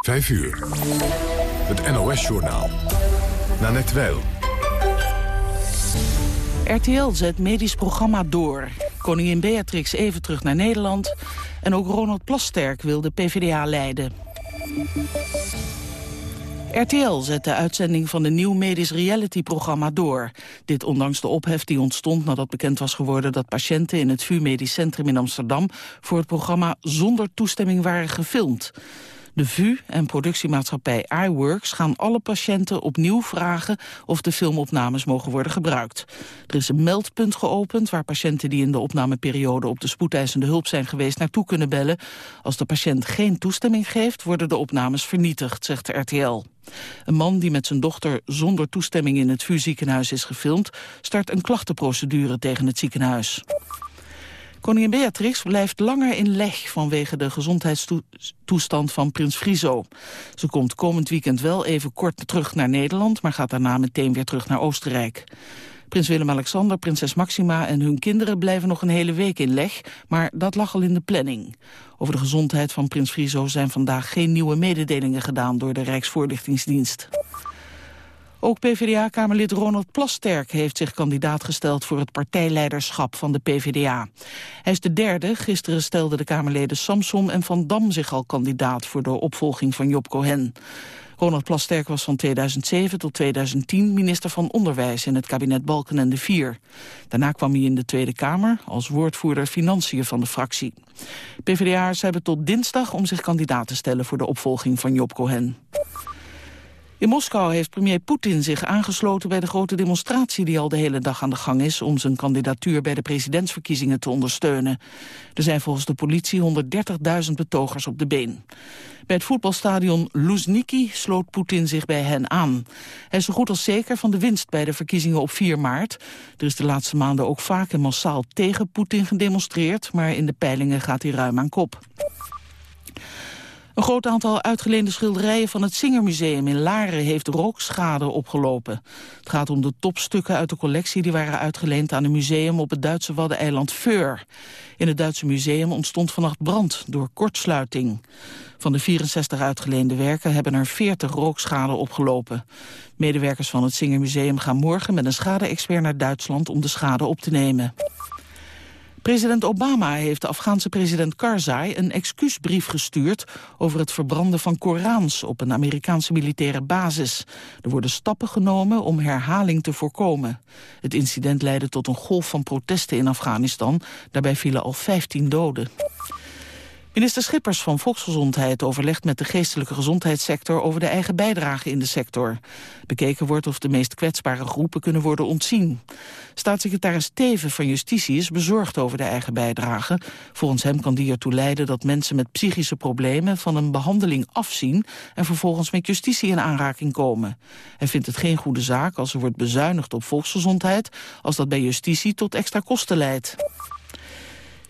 5 uur. Het NOS-journaal. Nanette Weil. RTL zet medisch programma door. Koningin Beatrix even terug naar Nederland. En ook Ronald Plasterk wil de PvdA leiden. RTL zet de uitzending van de nieuw medisch reality-programma door. Dit ondanks de ophef die ontstond nadat bekend was geworden... dat patiënten in het VU Medisch Centrum in Amsterdam... voor het programma zonder toestemming waren gefilmd. De VU en productiemaatschappij iWorks gaan alle patiënten opnieuw vragen of de filmopnames mogen worden gebruikt. Er is een meldpunt geopend waar patiënten die in de opnameperiode op de spoedeisende hulp zijn geweest naartoe kunnen bellen. Als de patiënt geen toestemming geeft, worden de opnames vernietigd, zegt de RTL. Een man die met zijn dochter zonder toestemming in het VU-ziekenhuis is gefilmd... start een klachtenprocedure tegen het ziekenhuis. Koningin Beatrix blijft langer in leg vanwege de gezondheidstoestand van prins Friso. Ze komt komend weekend wel even kort terug naar Nederland, maar gaat daarna meteen weer terug naar Oostenrijk. Prins Willem-Alexander, prinses Maxima en hun kinderen blijven nog een hele week in leg, maar dat lag al in de planning. Over de gezondheid van prins Friso zijn vandaag geen nieuwe mededelingen gedaan door de Rijksvoorlichtingsdienst. Ook PvdA-kamerlid Ronald Plasterk heeft zich kandidaat gesteld voor het partijleiderschap van de PvdA. Hij is de derde. Gisteren stelden de Kamerleden Samson en Van Dam zich al kandidaat voor de opvolging van Job Cohen. Ronald Plasterk was van 2007 tot 2010 minister van Onderwijs in het kabinet Balken en de Vier. Daarna kwam hij in de Tweede Kamer als woordvoerder financiën van de fractie. PvdA'ers hebben tot dinsdag om zich kandidaat te stellen voor de opvolging van Job Cohen. In Moskou heeft premier Poetin zich aangesloten bij de grote demonstratie die al de hele dag aan de gang is om zijn kandidatuur bij de presidentsverkiezingen te ondersteunen. Er zijn volgens de politie 130.000 betogers op de been. Bij het voetbalstadion Luzhniki sloot Poetin zich bij hen aan. Hij is zo goed als zeker van de winst bij de verkiezingen op 4 maart. Er is de laatste maanden ook vaak en massaal tegen Poetin gedemonstreerd, maar in de peilingen gaat hij ruim aan kop. Een groot aantal uitgeleende schilderijen van het Singermuseum in Laren heeft rookschade opgelopen. Het gaat om de topstukken uit de collectie die waren uitgeleend aan een museum op het Duitse waddeneiland Feur. In het Duitse museum ontstond vannacht brand door kortsluiting. Van de 64 uitgeleende werken hebben er 40 rookschade opgelopen. Medewerkers van het Singermuseum gaan morgen met een schade-expert naar Duitsland om de schade op te nemen. President Obama heeft de Afghaanse president Karzai een excuusbrief gestuurd over het verbranden van Korans op een Amerikaanse militaire basis. Er worden stappen genomen om herhaling te voorkomen. Het incident leidde tot een golf van protesten in Afghanistan. Daarbij vielen al 15 doden. Minister Schippers van Volksgezondheid overlegt met de geestelijke gezondheidssector over de eigen bijdrage in de sector. Bekeken wordt of de meest kwetsbare groepen kunnen worden ontzien. Staatssecretaris Teven van Justitie is bezorgd over de eigen bijdrage. Volgens hem kan die ertoe leiden dat mensen met psychische problemen van een behandeling afzien en vervolgens met justitie in aanraking komen. Hij vindt het geen goede zaak als er wordt bezuinigd op volksgezondheid, als dat bij justitie tot extra kosten leidt.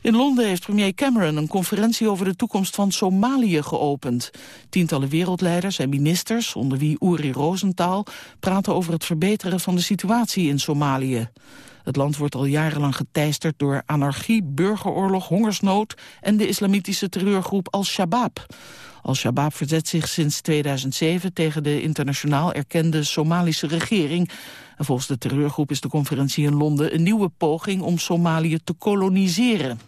In Londen heeft premier Cameron een conferentie over de toekomst van Somalië geopend. Tientallen wereldleiders en ministers, onder wie Uri Rosenthal, praten over het verbeteren van de situatie in Somalië. Het land wordt al jarenlang geteisterd door anarchie, burgeroorlog, hongersnood en de islamitische terreurgroep Al-Shabaab. Al-Shabaab verzet zich sinds 2007 tegen de internationaal erkende Somalische regering. En volgens de terreurgroep is de conferentie in Londen een nieuwe poging om Somalië te koloniseren.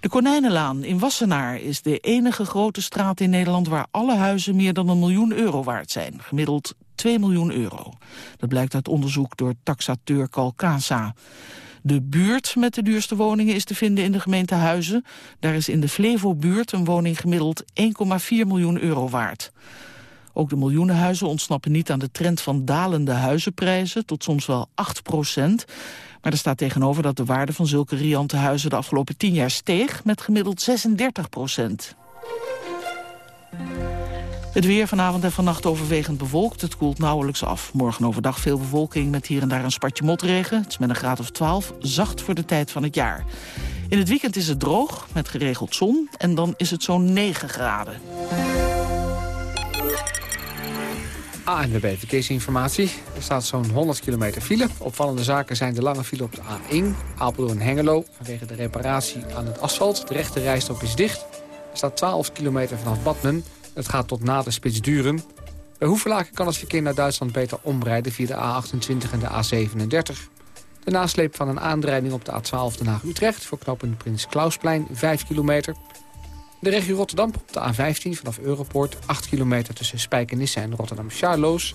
De Konijnenlaan in Wassenaar is de enige grote straat in Nederland... waar alle huizen meer dan een miljoen euro waard zijn. Gemiddeld 2 miljoen euro. Dat blijkt uit onderzoek door taxateur Calcasa. De buurt met de duurste woningen is te vinden in de gemeente Huizen. Daar is in de Flevo-buurt een woning gemiddeld 1,4 miljoen euro waard. Ook de miljoenenhuizen ontsnappen niet aan de trend van dalende huizenprijzen, tot soms wel 8 procent. Maar er staat tegenover dat de waarde van zulke riante huizen de afgelopen 10 jaar steeg met gemiddeld 36 procent. Het weer vanavond en vannacht overwegend bewolkt. Het koelt nauwelijks af. Morgen overdag veel bewolking met hier en daar een spatje motregen. Het is met een graad of 12, zacht voor de tijd van het jaar. In het weekend is het droog, met geregeld zon. En dan is het zo'n 9 graden. ANWB Verkeersinformatie. Er staat zo'n 100 kilometer file. Opvallende zaken zijn de lange file op de A1, Apeldoorn-Hengelo. Vanwege de reparatie aan het asfalt. De rechte rijstrook is dicht. Er staat 12 kilometer vanaf Badmen. Het gaat tot na de spits duren. Bij Hoevelaken kan het verkeer naar Duitsland beter omrijden via de A28 en de A37. De nasleep van een aanrijding op de A12 Den Haag-Utrecht... voor knooppunt Prins Klausplein, 5 kilometer. De regio Rotterdam op de A15 vanaf Europoort... 8 kilometer tussen Spijkenisse en Rotterdam-Charloes.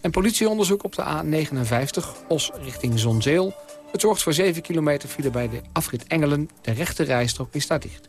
En politieonderzoek op de A59, Os richting Zonzeel. Het zorgt voor 7 kilometer file bij de afrit Engelen. De rechte rijstrook is daar dicht.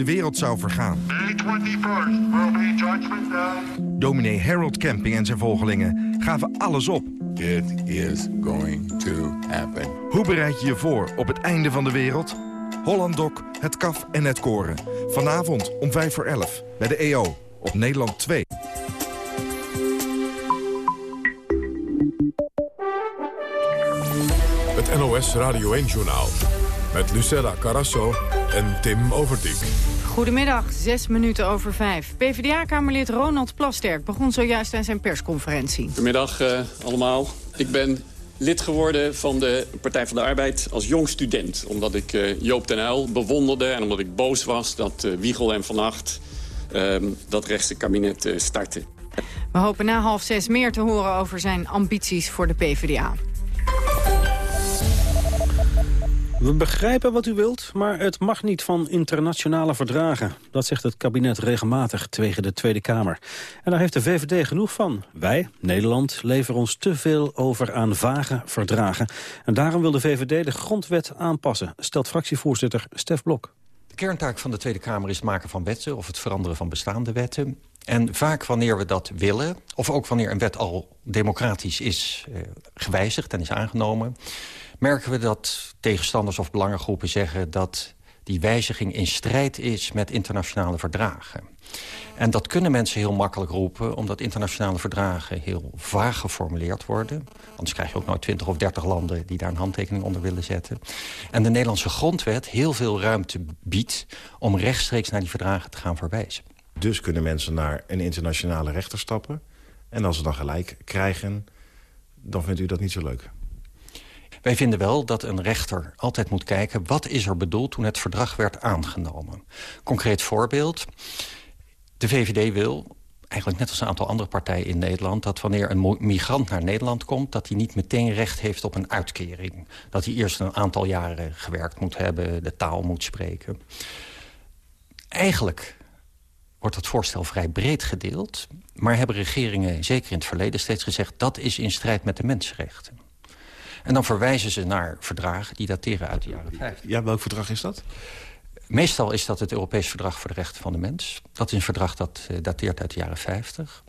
De wereld zou vergaan. Dominee Harold Camping en zijn volgelingen gaven alles op. It is going to happen. Hoe bereid je je voor op het einde van de wereld? Holland Doc, het kaf en het koren. Vanavond om 5 voor 11 bij de EO op Nederland 2. Het NOS Radio 1-journaal. Met Lucella Carasso en Tim Overdijk. Goedemiddag, zes minuten over vijf. PvdA-kamerlid Ronald Plasterk begon zojuist aan zijn persconferentie. Goedemiddag uh, allemaal. Ik ben lid geworden van de Partij van de Arbeid als jong student. Omdat ik uh, Joop den Uyl bewonderde en omdat ik boos was dat uh, Wiegel en Van Acht uh, dat rechtse kabinet starten. We hopen na half zes meer te horen over zijn ambities voor de PvdA. We begrijpen wat u wilt, maar het mag niet van internationale verdragen. Dat zegt het kabinet regelmatig tegen de Tweede Kamer. En daar heeft de VVD genoeg van. Wij, Nederland, leveren ons te veel over aan vage verdragen. En daarom wil de VVD de grondwet aanpassen, stelt fractievoorzitter Stef Blok. De kerntaak van de Tweede Kamer is het maken van wetten... of het veranderen van bestaande wetten. En vaak wanneer we dat willen, of ook wanneer een wet al democratisch is eh, gewijzigd en is aangenomen merken we dat tegenstanders of belangengroepen zeggen... dat die wijziging in strijd is met internationale verdragen. En dat kunnen mensen heel makkelijk roepen... omdat internationale verdragen heel vaag geformuleerd worden. Anders krijg je ook nooit 20 of 30 landen... die daar een handtekening onder willen zetten. En de Nederlandse grondwet heel veel ruimte biedt... om rechtstreeks naar die verdragen te gaan verwijzen. Dus kunnen mensen naar een internationale rechter stappen... en als ze dan gelijk krijgen, dan vindt u dat niet zo leuk? Wij vinden wel dat een rechter altijd moet kijken... wat is er bedoeld toen het verdrag werd aangenomen. Concreet voorbeeld. De VVD wil, eigenlijk net als een aantal andere partijen in Nederland... dat wanneer een migrant naar Nederland komt... dat hij niet meteen recht heeft op een uitkering. Dat hij eerst een aantal jaren gewerkt moet hebben... de taal moet spreken. Eigenlijk wordt dat voorstel vrij breed gedeeld... maar hebben regeringen, zeker in het verleden, steeds gezegd... dat is in strijd met de mensenrechten. En dan verwijzen ze naar verdragen die dateren uit de jaren 50. Ja, welk verdrag is dat? Meestal is dat het Europees Verdrag voor de Rechten van de Mens. Dat is een verdrag dat uh, dateert uit de jaren 50.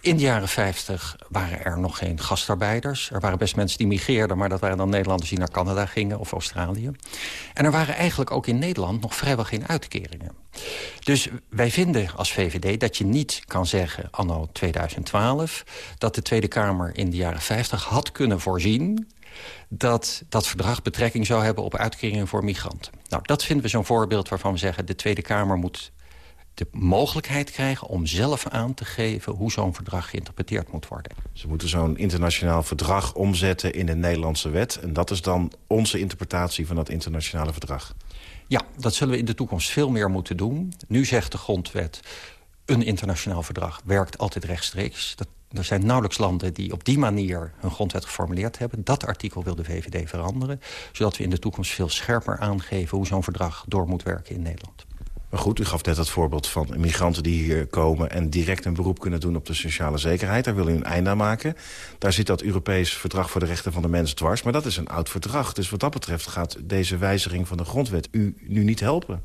In de jaren 50 waren er nog geen gastarbeiders. Er waren best mensen die migreerden... maar dat waren dan Nederlanders die naar Canada gingen of Australië. En er waren eigenlijk ook in Nederland nog vrijwel geen uitkeringen. Dus wij vinden als VVD dat je niet kan zeggen, anno 2012... dat de Tweede Kamer in de jaren 50 had kunnen voorzien dat dat verdrag betrekking zou hebben op uitkeringen voor migranten. Nou, dat vinden we zo'n voorbeeld waarvan we zeggen... de Tweede Kamer moet de mogelijkheid krijgen om zelf aan te geven... hoe zo'n verdrag geïnterpreteerd moet worden. Ze moeten zo'n internationaal verdrag omzetten in de Nederlandse wet. En dat is dan onze interpretatie van dat internationale verdrag. Ja, dat zullen we in de toekomst veel meer moeten doen. Nu zegt de grondwet, een internationaal verdrag werkt altijd rechtstreeks. Dat er zijn nauwelijks landen die op die manier hun grondwet geformuleerd hebben. Dat artikel wil de VVD veranderen. Zodat we in de toekomst veel scherper aangeven hoe zo'n verdrag door moet werken in Nederland. Maar goed, u gaf net het voorbeeld van migranten die hier komen... en direct een beroep kunnen doen op de sociale zekerheid. Daar wil u een einde aan maken. Daar zit dat Europees Verdrag voor de Rechten van de Mens dwars. Maar dat is een oud verdrag. Dus wat dat betreft gaat deze wijziging van de grondwet u nu niet helpen.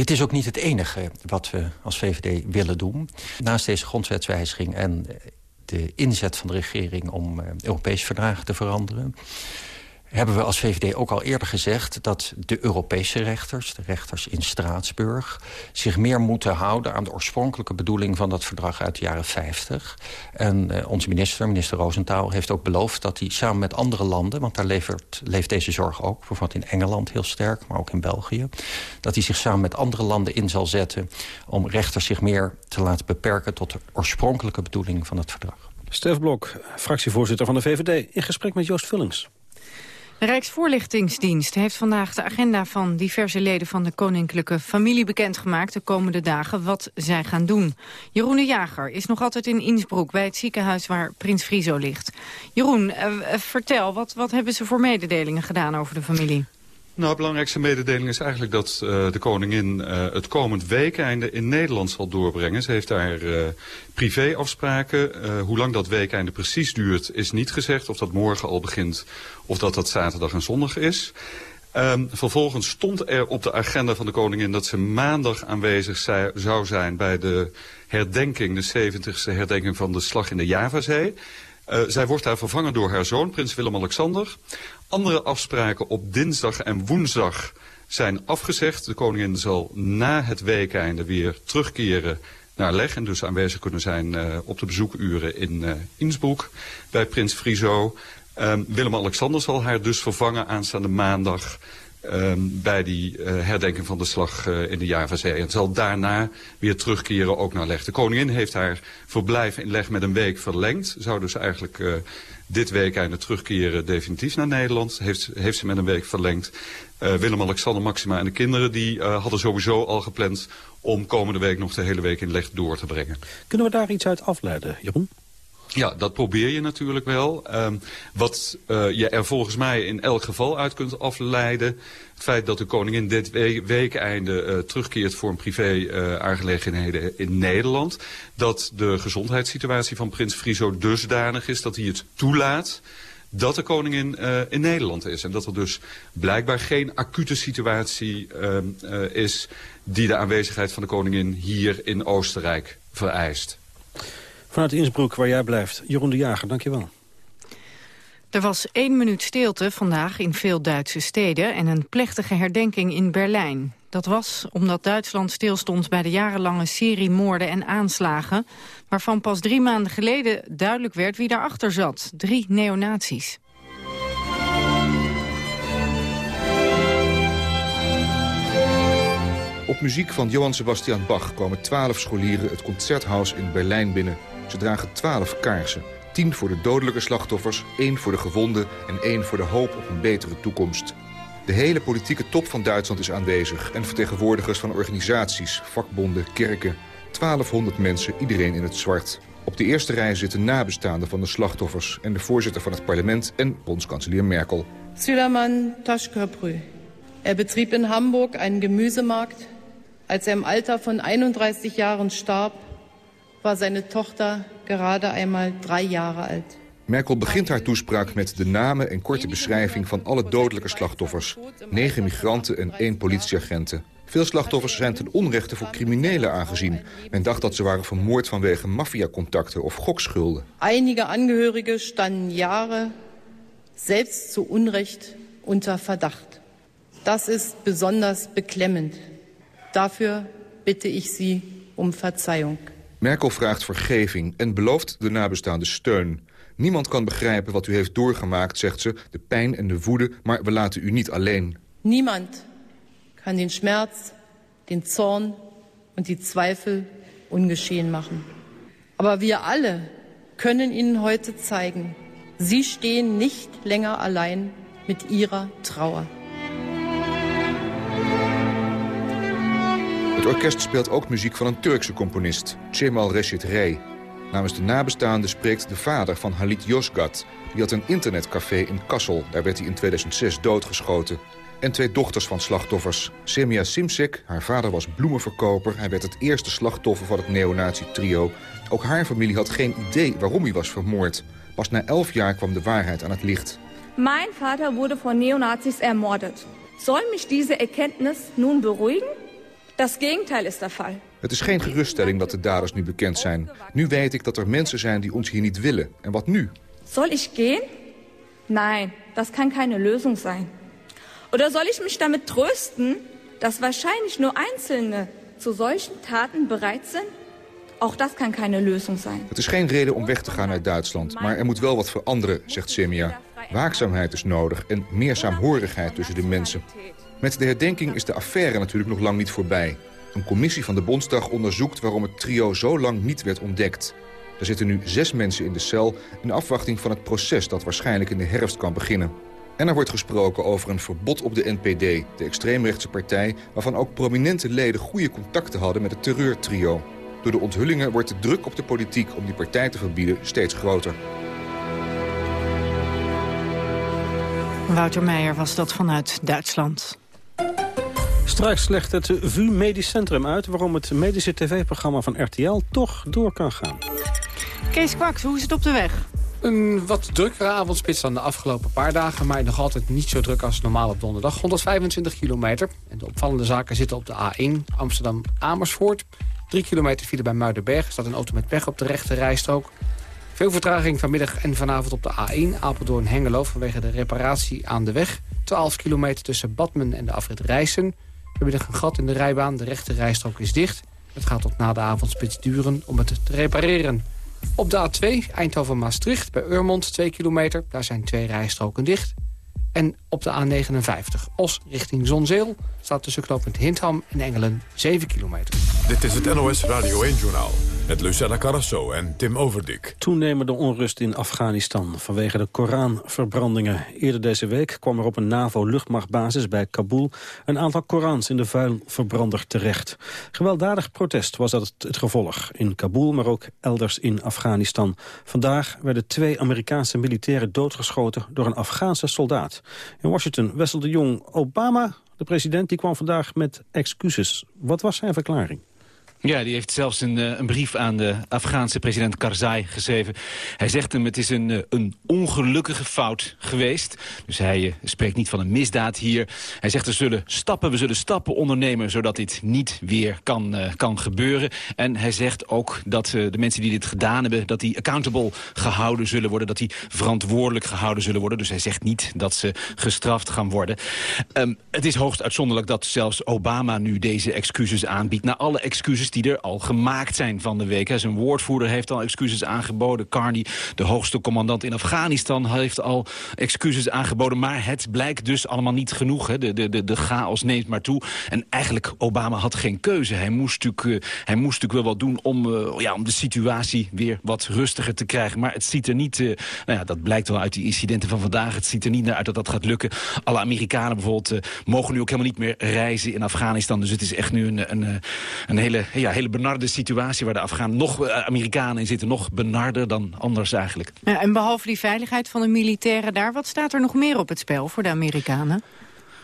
Dit is ook niet het enige wat we als VVD willen doen. Naast deze grondwetswijziging en de inzet van de regering... om uh, Europese verdragen te veranderen... hebben we als VVD ook al eerder gezegd... dat de Europese rechters, de rechters in Straatsburg... zich meer moeten houden aan de oorspronkelijke bedoeling... van dat verdrag uit de jaren 50. En uh, onze minister, minister Roosentaal, heeft ook beloofd... dat hij samen met andere landen, want daar levert, leeft deze zorg ook... bijvoorbeeld in Engeland heel sterk, maar ook in België... dat hij zich samen met andere landen in zal zetten... om rechters zich meer te laten beperken... tot de oorspronkelijke bedoeling van het verdrag. Stef Blok, fractievoorzitter van de VVD, in gesprek met Joost Vullings. De Rijksvoorlichtingsdienst heeft vandaag de agenda van diverse leden van de koninklijke familie bekendgemaakt de komende dagen wat zij gaan doen. Jeroen de Jager is nog altijd in Innsbruck bij het ziekenhuis waar Prins Friso ligt. Jeroen, uh, vertel, wat, wat hebben ze voor mededelingen gedaan over de familie? Nou, de belangrijkste mededeling is eigenlijk dat uh, de koningin het komend weekeinde in Nederland zal doorbrengen. Ze heeft daar uh, privéafspraken. hoe lang dat weekeinde precies duurt is niet gezegd. Of dat morgen al begint of dat dat zaterdag en zondag is. Um, vervolgens stond er op de agenda van de koningin dat ze maandag aanwezig zou zijn bij de herdenking, de 70ste herdenking van de slag in de Javazee. Uh, zij wordt daar vervangen door haar zoon, prins Willem-Alexander. Andere afspraken op dinsdag en woensdag zijn afgezegd. De koningin zal na het weekeinde weer terugkeren naar Leg... en dus aanwezig kunnen zijn uh, op de bezoekuren in uh, Innsbruck bij prins Friso. Um, Willem-Alexander zal haar dus vervangen aanstaande maandag... Um, bij die uh, herdenking van de slag uh, in de Javazee. En zal daarna weer terugkeren ook naar Leg. De koningin heeft haar verblijf in Leg met een week verlengd. Zou dus eigenlijk uh, dit week einde terugkeren definitief naar Nederland. Heeft, heeft ze met een week verlengd. Willem-Alexander, Maxima en de kinderen die hadden sowieso al gepland... om komende week nog de hele week in Leg door te brengen. Kunnen we daar iets uit afleiden, Jeroen? Ja, dat probeer je natuurlijk wel. Um, wat uh, je er volgens mij in elk geval uit kunt afleiden... het feit dat de koningin dit we weekeinde uh, terugkeert voor een privé-aangelegenheden uh, in Nederland... dat de gezondheidssituatie van prins Friso dusdanig is dat hij het toelaat dat de koningin in Nederland is. En dat er dus blijkbaar geen acute situatie uh, is... die de aanwezigheid van de koningin hier in Oostenrijk vereist. Vanuit Innsbruck, waar jij blijft. Jeroen de Jager, dankjewel. Er was één minuut stilte vandaag in veel Duitse steden... en een plechtige herdenking in Berlijn. Dat was omdat Duitsland stilstond bij de jarenlange serie moorden en aanslagen... waarvan pas drie maanden geleden duidelijk werd wie daarachter zat. Drie neonazies. Op muziek van Johann Sebastian Bach komen twaalf scholieren het Concerthaus in Berlijn binnen. Ze dragen twaalf kaarsen. Tien voor de dodelijke slachtoffers, één voor de gewonden en één voor de hoop op een betere toekomst. De hele politieke top van Duitsland is aanwezig... en vertegenwoordigers van organisaties, vakbonden, kerken. 1200 mensen, iedereen in het zwart. Op de eerste rij zitten nabestaanden van de slachtoffers... en de voorzitter van het parlement en bondskanselier Merkel. Züdermann Taschköprü. Er betrieb in Hamburg einen Gemüsemarkt. Als er im Alter von 31 Jahren starb, war seine Tochter gerade einmal drei Jahre alt. Merkel begint haar toespraak met de namen en korte beschrijving van alle dodelijke slachtoffers. Negen migranten en één politieagenten. Veel slachtoffers zijn ten onrechte voor criminelen aangezien. Men dacht dat ze waren vermoord vanwege maffiacontacten of gokschulden. Einige Angehörige standen jaren, selbst zu Unrecht, unter Verdacht. Das ist besonders beklemmend. Dafür bitte ich Sie um Verzeihung. Merkel vraagt vergeving en belooft de nabestaanden steun. Niemand kan begrijpen wat u heeft doorgemaakt, zegt ze, de pijn en de woede, maar we laten u niet alleen. Niemand kan den Schmerz, den Zorn und die Zweifel ungeschehen machen. Aber wir alle können Ihnen heute zeigen, Sie stehen nicht länger allein mit Ihrer Trauer. Orkest speelt ook muziek van een Turkse componist, Cemal Reşit Rey. Namens de nabestaanden spreekt de vader van Halit Yozgat. Die had een internetcafé in Kassel. Daar werd hij in 2006 doodgeschoten. En twee dochters van slachtoffers. Semia Simsek, haar vader was bloemenverkoper. Hij werd het eerste slachtoffer van het neonazi-trio. Ook haar familie had geen idee waarom hij was vermoord. Pas na elf jaar kwam de waarheid aan het licht. Mijn vader wurde von Neonazis ermordet. Soll mich diese Erkenntnis nun beruhigen? Das Gegenteil ist der Fall. Het is geen geruststelling dat de daders nu bekend zijn. Nu weet ik dat er mensen zijn die ons hier niet willen. En wat nu? Soll ich gehen? Nein, das kann keine Lösung sein. Oder soll ich mich damit trösten, dass wahrscheinlich nur Einzelne zu solchen Taten bereit sind? Auch das kann keine Lösung sein. Het is geen reden om weg te gaan uit Duitsland, maar er moet wel wat veranderen, zegt Semia. Waakzaamheid is nodig en meer saamhorigheid tussen de mensen. Met de herdenking is de affaire natuurlijk nog lang niet voorbij. Een commissie van de Bondsdag onderzoekt waarom het trio zo lang niet werd ontdekt. Er zitten nu zes mensen in de cel in afwachting van het proces dat waarschijnlijk in de herfst kan beginnen. En er wordt gesproken over een verbod op de NPD, de extreemrechtse partij... waarvan ook prominente leden goede contacten hadden met het terreurtrio. Door de onthullingen wordt de druk op de politiek om die partij te verbieden steeds groter. Wouter Meijer was dat vanuit Duitsland. Straks legt het VU Medisch Centrum uit... waarom het medische tv-programma van RTL toch door kan gaan. Kees Kwaks, hoe is het op de weg? Een wat drukkere avondspits dan de afgelopen paar dagen... maar nog altijd niet zo druk als normaal op donderdag. 125 kilometer. En de opvallende zaken zitten op de A1 Amsterdam-Amersfoort. 3 kilometer file bij Muidenberg. Er staat een auto met pech op de rechte rijstrook. Veel vertraging vanmiddag en vanavond op de A1 Apeldoorn-Hengelo... vanwege de reparatie aan de weg. 12 kilometer tussen Badmen en de afrit Rijssen. Vanmiddag een gat in de rijbaan. De rechte rijstrook is dicht. Het gaat tot na de avondspits duren om het te repareren. Op de A2 Eindhoven-Maastricht bij Urmond 2 kilometer. Daar zijn twee rijstroken dicht. En op de A59 Os richting Zonzeel staat tussen knooppunt Hindham en Engelen 7 kilometer. Dit is het NOS Radio 1-journaal met Lucella Carrasso en Tim Overdik. Toenemende onrust in Afghanistan vanwege de Koranverbrandingen. Eerder deze week kwam er op een NAVO-luchtmachtbasis bij Kabul... een aantal Korans in de vuilverbrander terecht. Gewelddadig protest was dat het gevolg. In Kabul, maar ook elders in Afghanistan. Vandaag werden twee Amerikaanse militairen doodgeschoten... door een Afghaanse soldaat. In Washington, Wessel de Jong, Obama, de president... die kwam vandaag met excuses. Wat was zijn verklaring? Ja, die heeft zelfs een, eh, een, brief aan de Afghaanse president Karzai geschreven. Hij zegt hem, het is een, eh, een ongelukkige fout geweest. Dus hij uh, spreekt niet van een misdaad hier. Hij zegt, er zullen stappen, we zullen stappen ondernemen... zodat dit niet weer kan, kan gebeuren. En hij zegt ook dat de mensen die dit gedaan hebben... dat die accountable gehouden zullen worden. Dat die verantwoordelijk gehouden zullen worden. Dus hij zegt niet dat ze gestraft gaan worden. Um, het is hoogst uitzonderlijk dat zelfs Obama nu deze excuses aanbiedt... na alle excuses die er al gemaakt zijn van de week. Zijn woordvoerder heeft al excuses aangeboden. Carney, de hoogste commandant in Afghanistan, heeft al excuses aangeboden. Maar het blijkt dus allemaal niet genoeg. Hè. De, de, de, chaos neemt maar toe. En eigenlijk, Obama had geen keuze. Hij moest natuurlijk, uh, hij moest natuurlijk wel wat doen om, uh, ja, om de situatie weer wat rustiger te krijgen. Maar het ziet er niet, uh, nou ja, dat blijkt wel uit die incidenten van vandaag. Het ziet er niet naar uit dat dat gaat lukken. Alle Amerikanen bijvoorbeeld mogen nu ook helemaal niet meer reizen in Afghanistan. Dus het is echt nu een, een, een hele ja, hele benarde situatie waar de Afghanen nog uh, Amerikanen in zitten. Nog benarder dan anders eigenlijk. Ja, en behalve die veiligheid van de militairen daar, wat staat er nog meer op het spel voor de Amerikanen?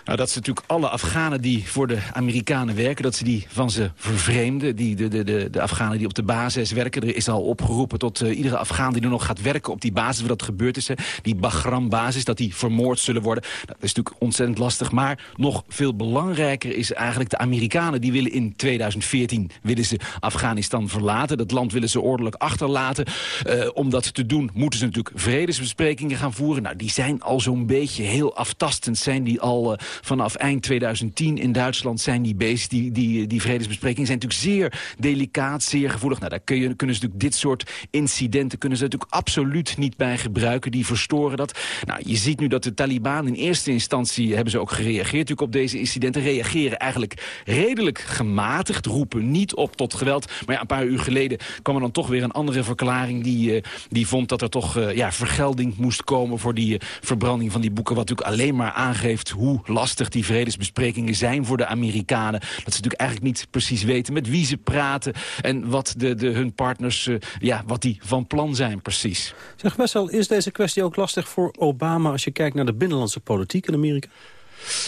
Nou, dat ze natuurlijk alle Afghanen die voor de Amerikanen werken... dat ze die van ze vervreemden. Die, de, de, de, de Afghanen die op de basis werken. Er is al opgeroepen tot uh, iedere Afghaan die er nog gaat werken op die basis... waar dat gebeurd is, hè, die Bagram-basis, dat die vermoord zullen worden. Dat is natuurlijk ontzettend lastig. Maar nog veel belangrijker is eigenlijk de Amerikanen... die willen in 2014 willen ze Afghanistan verlaten. Dat land willen ze ordelijk achterlaten. Uh, om dat te doen moeten ze natuurlijk vredesbesprekingen gaan voeren. Nou, die zijn al zo'n beetje heel aftastend. Zijn die al... Uh, vanaf eind 2010 in Duitsland zijn die bezig. Die, die, die vredesbesprekingen zijn natuurlijk zeer delicaat, zeer gevoelig. Nou, daar kun je, kunnen ze natuurlijk dit soort incidenten kunnen ze natuurlijk absoluut niet bij gebruiken. Die verstoren dat. Nou, je ziet nu dat de Taliban in eerste instantie hebben ze ook gereageerd natuurlijk op deze incidenten. Reageren eigenlijk redelijk gematigd, roepen niet op tot geweld. Maar ja, een paar uur geleden kwam er dan toch weer een andere verklaring die, uh, die vond dat er toch uh, ja, vergelding moest komen voor die uh, verbranding van die boeken. Wat natuurlijk alleen maar aangeeft hoe lastig die vredesbesprekingen zijn voor de Amerikanen. Dat ze natuurlijk eigenlijk niet precies weten met wie ze praten... en wat de, de, hun partners, uh, ja, wat die van plan zijn precies. Zeg Wessel, is deze kwestie ook lastig voor Obama... als je kijkt naar de binnenlandse politiek in Amerika?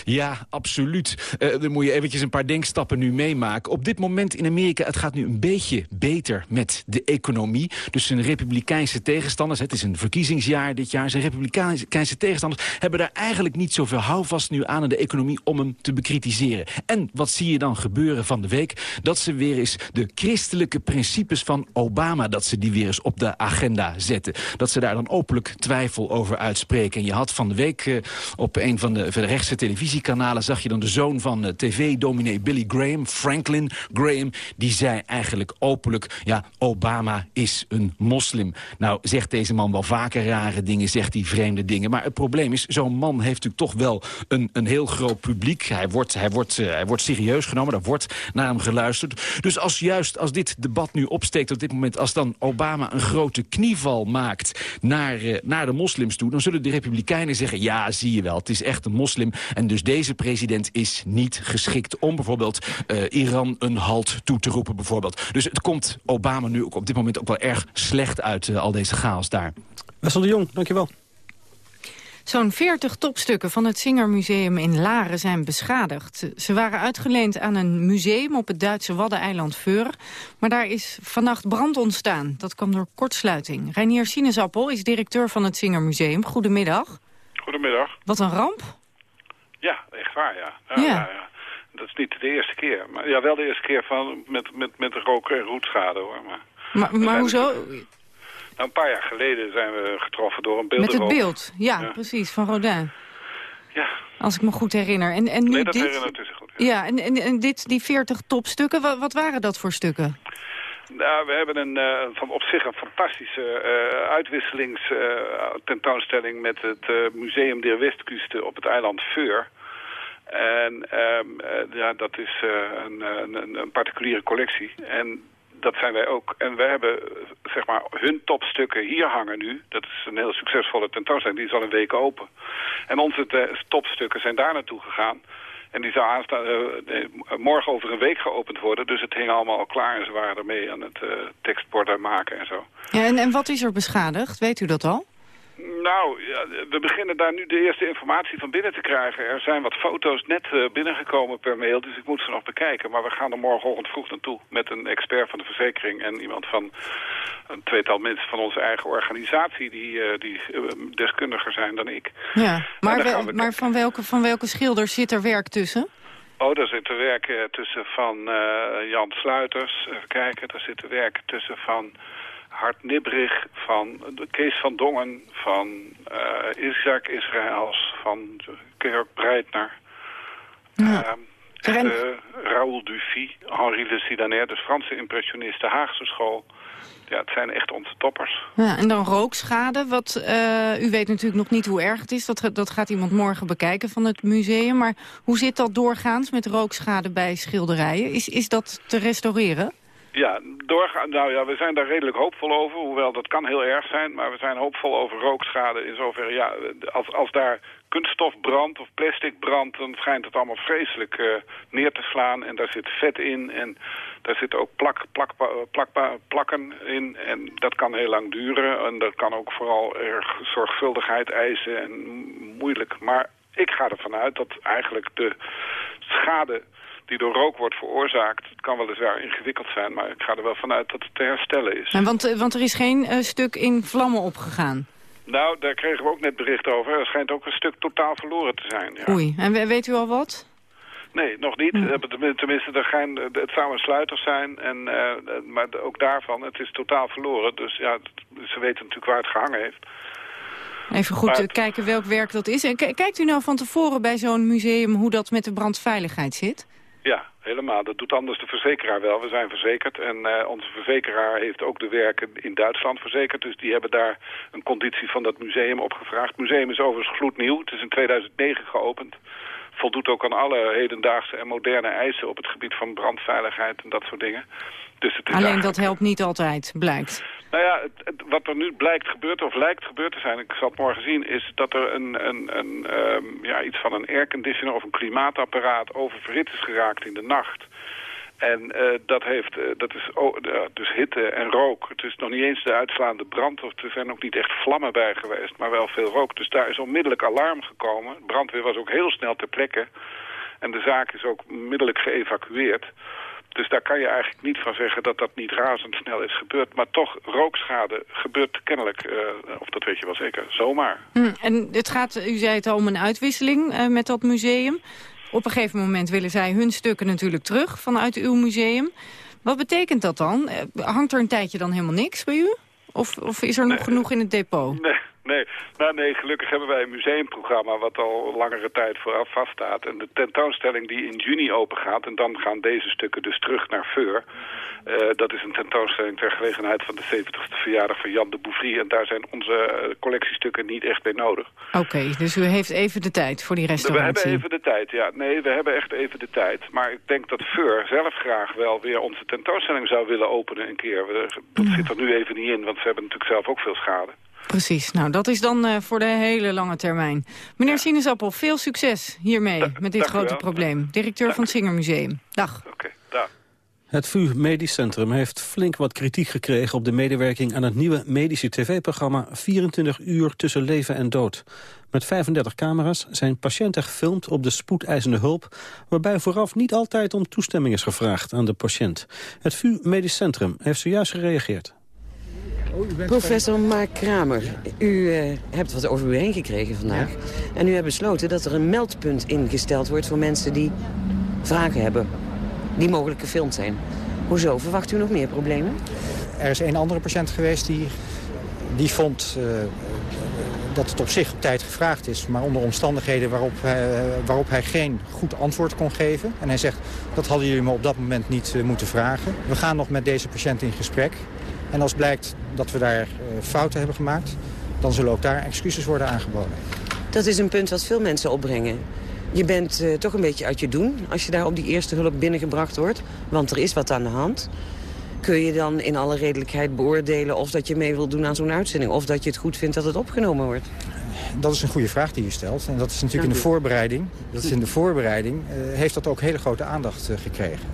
Ja, absoluut. Uh, dan moet je eventjes een paar denkstappen nu meemaken. Op dit moment in Amerika, het gaat nu een beetje beter met de economie. Dus zijn republikeinse tegenstanders, het is een verkiezingsjaar dit jaar... zijn republikeinse tegenstanders hebben daar eigenlijk niet zoveel houvast nu aan... in de economie om hem te bekritiseren. En wat zie je dan gebeuren van de week? Dat ze weer eens de christelijke principes van Obama... dat ze die weer eens op de agenda zetten. Dat ze daar dan openlijk twijfel over uitspreken. En je had van de week uh, op een van de, van de televisiekanalen... zag je dan de zoon van uh, tv-dominee Billy Graham, Franklin Graham... die zei eigenlijk openlijk, ja, Obama is een moslim. Nou, zegt deze man wel vaker rare dingen, zegt hij vreemde dingen. Maar het probleem is, zo'n man heeft natuurlijk toch wel een, een heel groot publiek. Hij wordt, hij, wordt, uh, hij wordt serieus genomen, er wordt naar hem geluisterd. Dus als juist als dit debat nu opsteekt op dit moment... als dan Obama een grote knieval maakt naar, uh, naar de moslims toe... dan zullen de republikeinen zeggen, ja, zie je wel, het is echt een moslim. En dus deze president is niet geschikt om bijvoorbeeld uh, Iran een halt toe te roepen bijvoorbeeld. Dus het komt Obama nu ook op dit moment ook wel erg slecht uit, uh, al deze chaos daar. Wessel de Jong, dankjewel. Zo'n 40 topstukken van het Singermuseum in Laren zijn beschadigd. Ze waren uitgeleend aan een museum op het Duitse waddeneiland Veur. Maar daar is vannacht brand ontstaan. Dat kwam door kortsluiting. Reinier Sinaasappel is directeur van het Singermuseum. Goedemiddag. Goedemiddag. Wat een ramp. Ja, echt waar, ja. Ja, ja. ja, ja. Dat is niet de eerste keer. Maar ja, wel de eerste keer van, met, met, met rook- en roetschade, hoor. Maar, maar, maar hoezo? Nou, een paar jaar geleden zijn we getroffen door een beeld. Met het beeld, ja, ja, precies, van Rodin. Ja. Als ik me goed herinner. En, en nu nee, dat dit... herinnert u zich goed. Ja, ja en, en, en dit, die 40 topstukken, wat, wat waren dat voor stukken? Nou, we hebben een uh, van op zich een fantastische uh, uitwisselingstentoonstelling uh, met het Museum der Westküste op het eiland Veur. En um, ja, dat is een, een, een particuliere collectie. En dat zijn wij ook. En we hebben zeg maar hun topstukken hier hangen nu. Dat is een heel succesvolle tentoonstelling. Die is al een week open. En onze topstukken zijn daar naartoe gegaan. En die zou uh, morgen over een week geopend worden. Dus het hing allemaal al klaar en ze waren ermee aan het uh, tekstborden maken en zo. Ja, en, en wat is er beschadigd? Weet u dat al? Nou, we beginnen daar nu de eerste informatie van binnen te krijgen. Er zijn wat foto's net uh, binnengekomen per mail, dus ik moet ze nog bekijken. Maar we gaan er morgenochtend vroeg naartoe met een expert van de verzekering... en iemand van een tweetal mensen van onze eigen organisatie... die, uh, die uh, deskundiger zijn dan ik. Ja, maar, wel, maar van, welke, van welke schilders zit er werk tussen? Oh, daar zit er werk tussen van Jan Sluiters. Even kijken, daar zit er werk tussen van... Hart Nibrig, van Kees van Dongen, van uh, Isaac Israëls, van Georg Breitner. Ja. Uh, uh, Raoul Dufy, Henri de Sidaner, dus Franse impressionisten, Haagse school. Ja, het zijn echt onze toppers. Ja, en dan rookschade. Wat, uh, u weet natuurlijk nog niet hoe erg het is. Dat, dat gaat iemand morgen bekijken van het museum. Maar hoe zit dat doorgaans met rookschade bij schilderijen? Is, is dat te restaureren? Ja, doorgaan. Nou ja, we zijn daar redelijk hoopvol over. Hoewel dat kan heel erg zijn. Maar we zijn hoopvol over rookschade in zoverre. Ja, als, als daar kunststof brandt of plastic brandt... dan schijnt het allemaal vreselijk uh, neer te slaan. En daar zit vet in. En daar zitten ook plak, plak, plak, plakken in. En dat kan heel lang duren. En dat kan ook vooral erg zorgvuldigheid eisen. En moeilijk. Maar ik ga ervan uit dat eigenlijk de schade die door rook wordt veroorzaakt. Het kan weliswaar ingewikkeld zijn, maar ik ga er wel vanuit dat het te herstellen is. En want, want er is geen uh, stuk in vlammen opgegaan? Nou, daar kregen we ook net bericht over. Er schijnt ook een stuk totaal verloren te zijn. Ja. Oei, en weet u al wat? Nee, nog niet. Hm. Tenminste, er gaan, het zou een sluiter zijn. En, uh, maar ook daarvan, het is totaal verloren. Dus ja, ze weten natuurlijk waar het gehangen heeft. Even goed kijken welk werk dat is. En kijkt u nou van tevoren bij zo'n museum hoe dat met de brandveiligheid zit? Ja, helemaal. Dat doet anders de verzekeraar wel. We zijn verzekerd en uh, onze verzekeraar heeft ook de werken in Duitsland verzekerd. Dus die hebben daar een conditie van dat museum opgevraagd. Het museum is overigens gloednieuw. Het is in 2009 geopend. Voldoet ook aan alle hedendaagse en moderne eisen op het gebied van brandveiligheid en dat soort dingen. Dus Alleen dat helpt niet altijd, blijkt. Nou ja, het, het, wat er nu blijkt gebeurd, of lijkt gebeurd te zijn, ik zal het morgen zien, is dat er een, een, een um, ja, iets van een airconditioner of een klimaatapparaat oververhit is geraakt in de nacht. En uh, dat, heeft, uh, dat is oh, uh, dus hitte en rook. Het is nog niet eens de uitslaande brand. Of er zijn ook niet echt vlammen bij geweest, maar wel veel rook. Dus daar is onmiddellijk alarm gekomen. Brandweer was ook heel snel ter plekke. En de zaak is ook onmiddellijk geëvacueerd. Dus daar kan je eigenlijk niet van zeggen dat dat niet razendsnel is gebeurd. Maar toch, rookschade gebeurt kennelijk, uh, of dat weet je wel zeker, zomaar. Hm, en het gaat, u zei het al, om een uitwisseling uh, met dat museum. Op een gegeven moment willen zij hun stukken natuurlijk terug vanuit uw museum. Wat betekent dat dan? Uh, hangt er een tijdje dan helemaal niks bij u? Of, of is er nog nee, genoeg in het depot? Nee, nee. Nou, nee, gelukkig hebben wij een museumprogramma wat al langere tijd vooraf vaststaat. En de tentoonstelling die in juni open gaat, en dan gaan deze stukken dus terug naar Veur. Uh, dat is een tentoonstelling ter gelegenheid van de 70ste verjaardag van Jan de Bouvry. En daar zijn onze uh, collectiestukken niet echt bij nodig. Oké, okay, dus u heeft even de tijd voor die restauratie? We hebben even de tijd, ja. Nee, we hebben echt even de tijd. Maar ik denk dat Veur zelf graag wel weer onze tentoonstelling zou willen openen een keer. Dat ja. zit er nu even niet in, want ze hebben natuurlijk zelf ook veel schade. Precies, nou dat is dan uh, voor de hele lange termijn. Meneer ja. Sinaasappel, veel succes hiermee da met dit grote probleem. Directeur Dank. van het Singermuseum. Dag. Oké, okay, dag. Het VU Medisch Centrum heeft flink wat kritiek gekregen op de medewerking aan het nieuwe medische tv-programma 24 uur tussen leven en dood. Met 35 camera's zijn patiënten gefilmd op de spoedeisende hulp, waarbij vooraf niet altijd om toestemming is gevraagd aan de patiënt. Het VU Medisch Centrum heeft zojuist gereageerd. Professor Mark Kramer, u uh, hebt wat over u heen gekregen vandaag. Ja. En u hebt besloten dat er een meldpunt ingesteld wordt voor mensen die vragen hebben. Die mogelijk gefilmd zijn. Hoezo? Verwacht u nog meer problemen? Er is een andere patiënt geweest die, die vond uh, dat het op zich op tijd gevraagd is... maar onder omstandigheden waarop hij, waarop hij geen goed antwoord kon geven. En hij zegt, dat hadden jullie me op dat moment niet uh, moeten vragen. We gaan nog met deze patiënt in gesprek. En als blijkt dat we daar uh, fouten hebben gemaakt... dan zullen ook daar excuses worden aangeboden. Dat is een punt wat veel mensen opbrengen. Je bent uh, toch een beetje uit je doen als je daar op die eerste hulp binnengebracht wordt. Want er is wat aan de hand. Kun je dan in alle redelijkheid beoordelen of dat je mee wilt doen aan zo'n uitzending? Of dat je het goed vindt dat het opgenomen wordt? Dat is een goede vraag die u stelt. En dat is natuurlijk in de voorbereiding. Dat is in de voorbereiding uh, heeft dat ook hele grote aandacht uh, gekregen.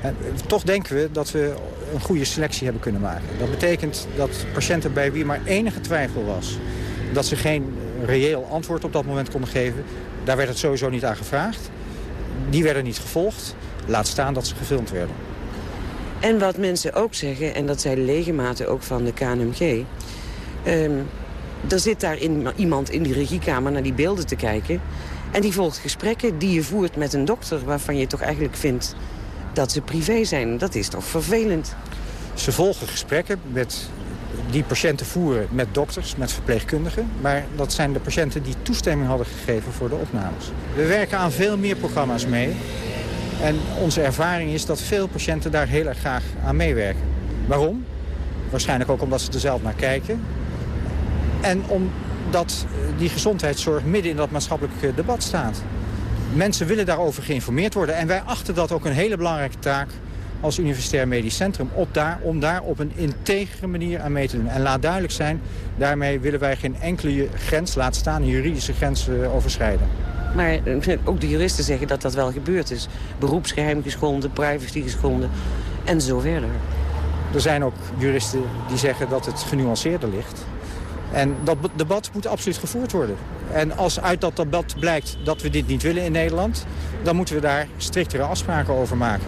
En toch denken we dat we een goede selectie hebben kunnen maken. Dat betekent dat patiënten bij wie maar enige twijfel was... dat ze geen reëel antwoord op dat moment konden geven... daar werd het sowieso niet aan gevraagd. Die werden niet gevolgd. Laat staan dat ze gefilmd werden. En wat mensen ook zeggen, en dat zei de legermaten ook van de KNMG... Um, er zit daar in, iemand in die regiekamer naar die beelden te kijken... en die volgt gesprekken die je voert met een dokter... waarvan je toch eigenlijk vindt dat ze privé zijn. Dat is toch vervelend? Ze volgen gesprekken met die patiënten voeren met dokters, met verpleegkundigen. Maar dat zijn de patiënten die toestemming hadden gegeven voor de opnames. We werken aan veel meer programma's mee. En onze ervaring is dat veel patiënten daar heel erg graag aan meewerken. Waarom? Waarschijnlijk ook omdat ze er zelf naar kijken. En omdat die gezondheidszorg midden in dat maatschappelijk debat staat. Mensen willen daarover geïnformeerd worden. En wij achten dat ook een hele belangrijke taak als Universitair Medisch Centrum... Op daar, om daar op een integere manier aan mee te doen. En laat duidelijk zijn, daarmee willen wij geen enkele grens... laat staan juridische grens uh, overschrijden. Maar ook de juristen zeggen dat dat wel gebeurd is. Beroepsgeheim geschonden, privacy geschonden en zo verder. Er zijn ook juristen die zeggen dat het genuanceerder ligt. En dat debat moet absoluut gevoerd worden. En als uit dat debat blijkt dat we dit niet willen in Nederland... dan moeten we daar striktere afspraken over maken.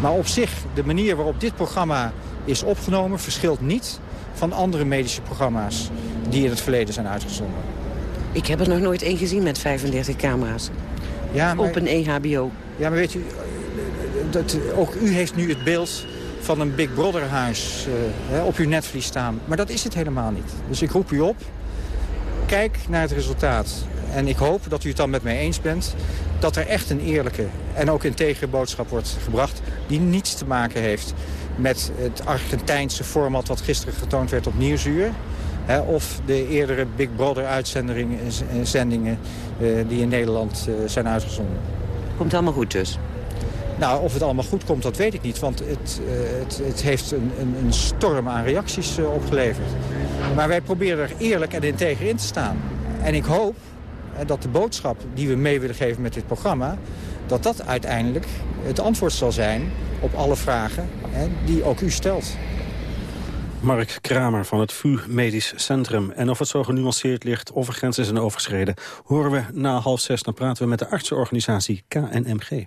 Maar op zich, de manier waarop dit programma is opgenomen... verschilt niet van andere medische programma's die in het verleden zijn uitgezonden. Ik heb er nog nooit één gezien met 35 camera's. Ja, maar, op een EHBO. Ja, maar weet u, dat, ook u heeft nu het beeld van een Big Brother huis uh, op uw netvlies staan. Maar dat is het helemaal niet. Dus ik roep u op, kijk naar het resultaat. En ik hoop dat u het dan met mij eens bent dat er echt een eerlijke en ook integere boodschap wordt gebracht... die niets te maken heeft met het Argentijnse format wat gisteren getoond werd op Nieuwsuur... Hè, of de eerdere Big Brother uitzendingen uh, die in Nederland zijn uitgezonden. Komt allemaal goed dus? Nou, of het allemaal goed komt, dat weet ik niet. Want het, uh, het, het heeft een, een, een, storm aan reacties uh, opgeleverd. Maar wij proberen er eerlijk en integer in te staan. En ik hoop uh, dat de boodschap die we mee willen geven met dit programma... dat dat uiteindelijk het antwoord zal zijn op alle vragen die ook u stelt. Mark Kramer van het VU Medisch Centrum. En of het zo genuanceerd ligt of er grenzen zijn overschreden... horen we na half zes. Dan praten we met de artsenorganisatie KNMG.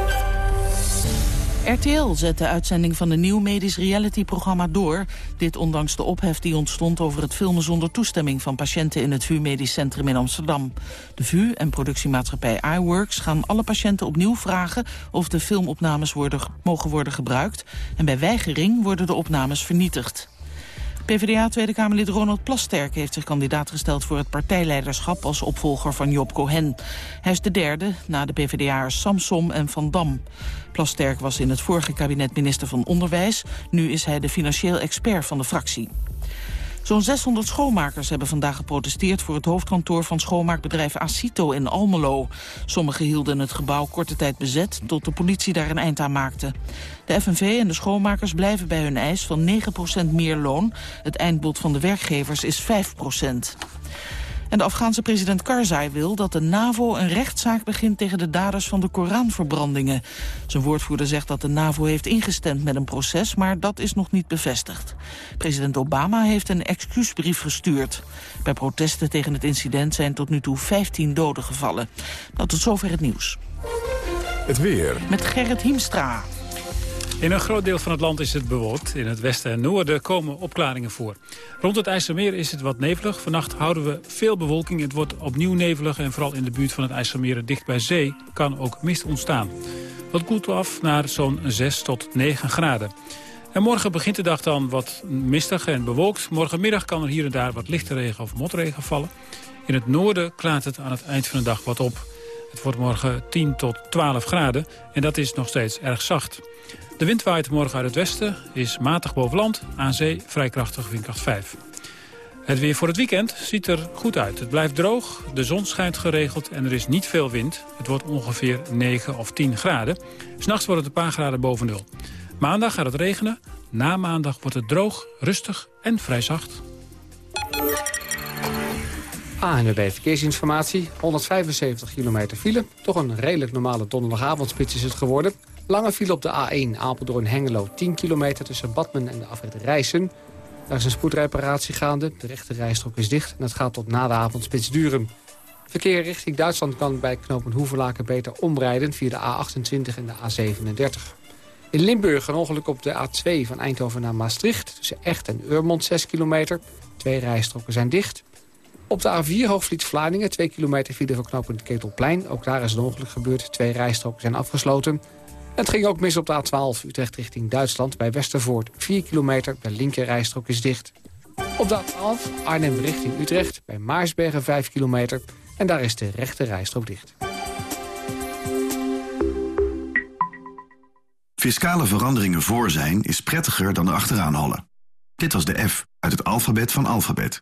RTL zet de uitzending van een nieuw medisch reality-programma door. Dit ondanks de ophef die ontstond over het filmen zonder toestemming van patiënten in het VU Medisch Centrum in Amsterdam. De VU en productiemaatschappij iWorks gaan alle patiënten opnieuw vragen of de filmopnames mogen worden gebruikt. En bij weigering worden de opnames vernietigd. PvdA Tweede Kamerlid Ronald Plasterk heeft zich kandidaat gesteld voor het partijleiderschap als opvolger van Job Cohen. Hij is de derde, na de PvdA'ers Samsom en Van Dam. Plasterk was in het vorige kabinet minister van Onderwijs. Nu is hij de financieel expert van de fractie. Zo'n 600 schoonmakers hebben vandaag geprotesteerd voor het hoofdkantoor van schoonmaakbedrijf Acito in Almelo. Sommigen hielden het gebouw korte tijd bezet tot de politie daar een eind aan maakte. De FNV en de schoonmakers blijven bij hun eis van 9% meer loon. Het eindbod van de werkgevers is 5%. En de Afghaanse president Karzai wil dat de NAVO een rechtszaak begint tegen de daders van de Koranverbrandingen. Zijn woordvoerder zegt dat de NAVO heeft ingestemd met een proces, maar dat is nog niet bevestigd. President Obama heeft een excuusbrief gestuurd. Bij protesten tegen het incident zijn tot nu toe 15 doden gevallen. Nou, tot zover het nieuws. Het weer. Met Gerrit Hiemstra. In een groot deel van het land is het bewolkt. In het westen en noorden komen opklaringen voor. Rond het IJsselmeer is het wat nevelig. Vannacht houden we veel bewolking. Het wordt opnieuw nevelig en vooral in de buurt van het IJsselmeer dicht bij zee kan ook mist ontstaan. Dat koelt af naar zo'n 6 tot 9 graden. En morgen begint de dag dan wat mistig en bewolkt. Morgenmiddag kan er hier en daar wat lichte regen of motregen vallen. In het noorden klaart het aan het eind van de dag wat op. Het wordt morgen 10 tot 12 graden en dat is nog steeds erg zacht. De wind waait morgen uit het westen, is matig boven land, aan zee vrij krachtig windkracht 5. Het weer voor het weekend ziet er goed uit. Het blijft droog, de zon schijnt geregeld en er is niet veel wind. Het wordt ongeveer 9 of 10 graden. S'nachts wordt het een paar graden boven nul. Maandag gaat het regenen. Na maandag wordt het droog, rustig en vrij zacht. ANWB Verkeersinformatie. 175 kilometer file. Toch een redelijk normale donderdagavondspits is het geworden. Lange file op de A1 Apeldoorn-Hengelo. 10 kilometer tussen Badmen en de afrit Rijssen. Daar is een spoedreparatie gaande. De rechte rijstrook is dicht en dat gaat tot na de avondspits duren. Verkeer richting Duitsland kan bij knopen Hoevelaken beter omrijden... via de A28 en de A37. In Limburg een ongeluk op de A2 van Eindhoven naar Maastricht... tussen Echt en Urmond 6 kilometer. Twee rijstroken zijn dicht. Op de A4 Hoogvliet-Vlaardingen 2 kilometer file voor knooppunt Ketelplein. Ook daar is een ongeluk gebeurd. Twee rijstroken zijn afgesloten. Het ging ook mis op de A12 Utrecht richting Duitsland bij Westervoort. 4 kilometer, de linker rijstrook is dicht. Op de A12 Arnhem richting Utrecht bij Maarsbergen 5 kilometer. En daar is de rechte rijstrook dicht. Fiscale veranderingen voor zijn is prettiger dan erachteraan hollen. Dit was de F uit het alfabet van alfabet.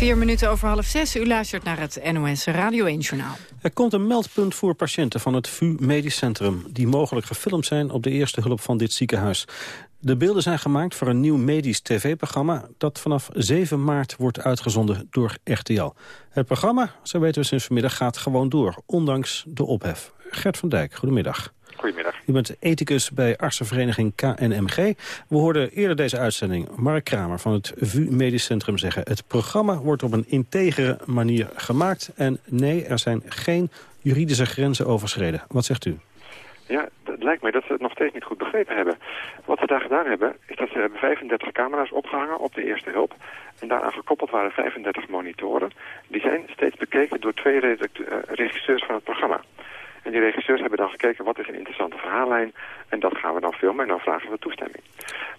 Vier minuten over half zes. U luistert naar het NOS Radio 1-journaal. Er komt een meldpunt voor patiënten van het VU Medisch Centrum... die mogelijk gefilmd zijn op de eerste hulp van dit ziekenhuis. De beelden zijn gemaakt voor een nieuw medisch tv-programma... dat vanaf 7 maart wordt uitgezonden door RTL. Het programma, zo weten we sinds vanmiddag, gaat gewoon door... ondanks de ophef. Gert van Dijk, goedemiddag. Goedemiddag. U bent ethicus bij artsenvereniging KNMG. We hoorden eerder deze uitzending Mark Kramer van het VU Medisch Centrum zeggen... het programma wordt op een integere manier gemaakt... en nee, er zijn geen juridische grenzen overschreden. Wat zegt u? Ja, het lijkt mij dat ze het nog steeds niet goed begrepen hebben. Wat ze daar gedaan hebben, is dat ze hebben 35 camera's opgehangen op de eerste hulp. En daaraan gekoppeld waren 35 monitoren. Die zijn steeds bekeken door twee regisseurs van het programma. En die regisseurs hebben dan gekeken wat is een interessante verhaallijn. En dat gaan we dan filmen en dan vragen we toestemming.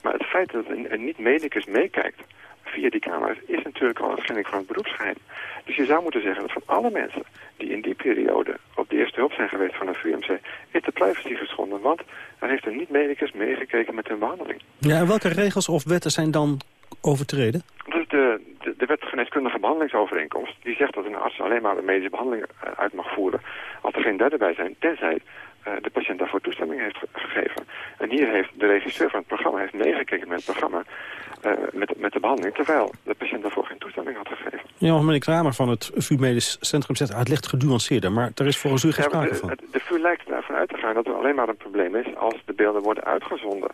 Maar het feit dat een, een niet-medicus meekijkt via die camera's is natuurlijk al een schending van het beroepsgeheim. Dus je zou moeten zeggen dat van alle mensen die in die periode op de eerste hulp zijn geweest van een VMC, is de privacy geschonden. Want er heeft een niet-medicus meegekeken met hun behandeling. Ja, en welke regels of wetten zijn dan overtreden? Dus de, de, de wet geneeskundige behandelingsovereenkomst... die zegt dat een arts alleen maar een medische behandeling eh, uit mag voeren... geen derde bij zijn, tenzij uh, de patiënt daarvoor toestemming heeft gegeven. En hier heeft de regisseur van het programma heeft meegekeken met het programma... Uh, met, met de behandeling, terwijl de patiënt daarvoor geen toestemming had gegeven. Ja, maar meneer Kramer van het VU Medisch Centrum zegt... het ligt genuanceerder, maar er is volgens u geen ja, sprake de, van. De, de VU lijkt ervan uit te gaan dat er alleen maar een probleem is... als de beelden worden uitgezonden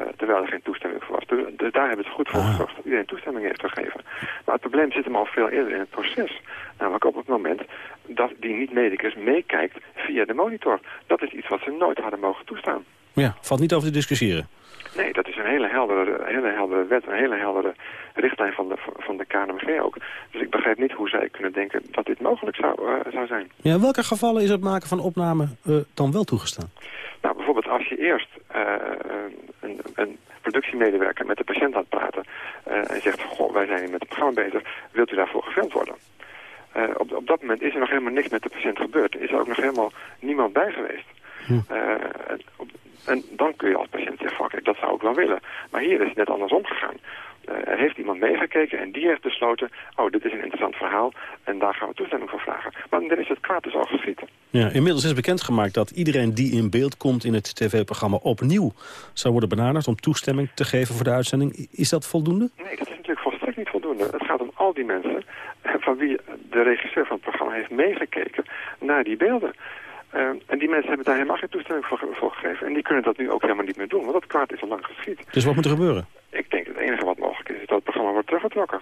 uh, terwijl er geen toestemming voor was. Dus, daar hebben ze goed voor gezorgd dat iedereen toestemming heeft gegeven. Maar het probleem zit hem al veel eerder in het proces. Namelijk op het moment dat die niet-medicus meekijkt via de monitor. Dat is iets wat ze nooit hadden mogen toestaan. Ja, valt niet over te discussiëren. Nee, dat is een hele heldere, hele heldere wet, een hele heldere richtlijn van de, van de KNMG ook. Dus ik begrijp niet hoe zij kunnen denken dat dit mogelijk zou, uh, zou zijn. Ja, in welke gevallen is het maken van opname uh, dan wel toegestaan? Nou, bijvoorbeeld als je eerst uh, een, een productiemedewerker met de patiënt aan het praten en zegt, goh, wij zijn hier met het programma bezig, wilt u daarvoor gefilmd worden? Uh, op, op dat moment is er nog helemaal niks met de patiënt gebeurd. Is er ook nog helemaal niemand bij geweest. Hm. en, en, dan kun je als patiënt zeggen, van, kijk, dat zou ik wel willen. Maar hier is het net andersom gegaan. er heeft iemand meegekeken en die heeft besloten... oh, dit is een interessant verhaal en daar gaan we toestemming voor vragen. Maar dan is het kwaad dus al geschieden. Ja, inmiddels is bekendgemaakt dat iedereen die in beeld komt in het tv-programma opnieuw zou worden benaderd om toestemming te geven voor de uitzending. Is dat voldoende? Nee, dat is natuurlijk volstrekt niet voldoende. Het gaat om al die mensen van wie de regisseur van het programma heeft meegekeken naar die beelden. Uh, en die mensen hebben daar helemaal geen toestemming voor, voor, gegeven. En die kunnen dat nu ook helemaal niet meer doen, want dat kwaad is al lang geschied. Dus wat moet er gebeuren? Ik denk dat het enige wat mogelijk is, is dat het programma wordt teruggetrokken.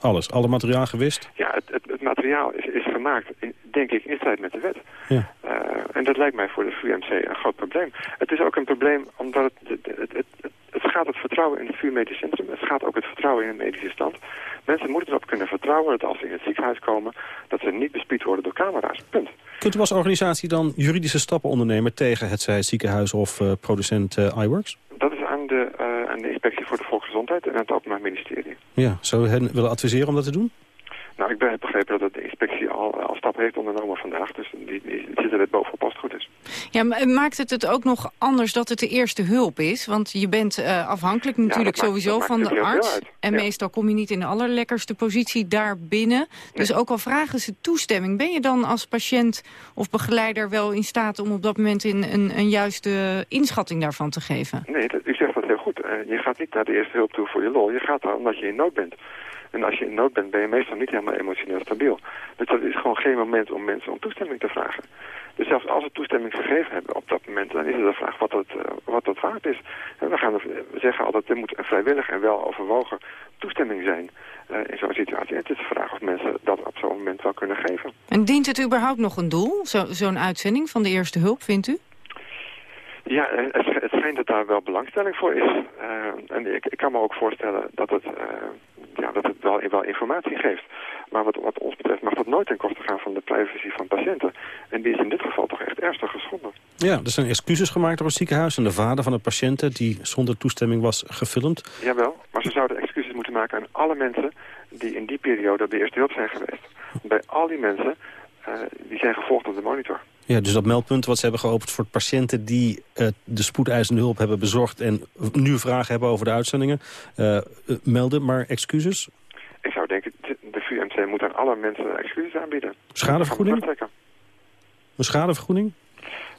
Alles? Alle materiaal gewist? Ja, het, het, het materiaal is, is gemaakt, denk ik, in strijd met de wet. Ja. Uh, en dat lijkt mij voor de VUMC een groot probleem. Het is ook een probleem omdat het, het gaat het vertrouwen in het VU Medisch Centrum. Het gaat ook het vertrouwen in de medische stand. Mensen moeten erop kunnen vertrouwen dat als ze in het ziekenhuis komen... dat ze niet bespied worden door camera's. Punt. Kunt u als organisatie dan juridische stappen ondernemen... tegen het zij ziekenhuis of uh, producent uh, iWorks? Dat is aan de, uh, aan de Inspectie voor de Volksgezondheid en aan het Openbaar Ministerie. Ja, zou u hen willen adviseren om dat te doen? Nou, ik heb begrepen dat de inspectie al, al stap heeft ondernomen vandaag. Dus die, die zit er net bovenop als het goed is. Ja, maar maakt het het ook nog anders dat het de eerste hulp is? Want je bent uh, afhankelijk natuurlijk ja, sowieso maakt, van de arts. En ja. meestal kom je niet in de allerlekkerste positie daar binnen. Dus nee. ook al vragen ze toestemming. Ben je dan als patiënt of begeleider wel in staat om op dat moment in, een, een juiste inschatting daarvan te geven? Nee, dat, u zegt dat heel goed. Uh, je gaat niet naar de eerste hulp toe voor je lol. Je gaat daar omdat je in nood bent. En als je in nood bent, ben je meestal niet helemaal emotioneel stabiel. Dus dat is gewoon geen moment om mensen om toestemming te vragen. Dus zelfs als we toestemming gegeven hebben op dat moment, dan is het de vraag wat dat, uh, wat dat waard is. En we, gaan, we zeggen altijd, er moet een vrijwillig en wel overwogen toestemming zijn uh, in zo'n situatie. En het is de vraag of mensen dat op zo'n moment wel kunnen geven. En dient het überhaupt nog een doel, zo'n zo uitzending van de eerste hulp, vindt u? Ja, het, het schijnt dat daar wel belangstelling voor is. Uh, en ik, ik, kan me ook voorstellen dat het, uh, ja, dat het wel, wel informatie geeft. Maar wat, wat ons betreft mag dat nooit ten koste gaan van de privacy van patiënten. En die is in dit geval toch echt ernstig geschonden. Ja, er zijn excuses gemaakt door het ziekenhuis... en de vader van de patiënten die zonder toestemming was gefilmd. Jawel, maar ze zouden excuses moeten maken aan alle mensen... die in die periode op de eerste hulp zijn geweest. Bij al die mensen, uh, die zijn gevolgd op de monitor. Ja, dus dat meldpunt wat ze hebben geopend voor patiënten... die uh, de spoedeisende hulp hebben bezorgd... en nu vragen hebben over de uitzendingen, uh, melden, maar excuses? Ik zou denken, de VUMC moet aan alle mensen excuses aanbieden. Schadevergoeding? Een schadevergoeding?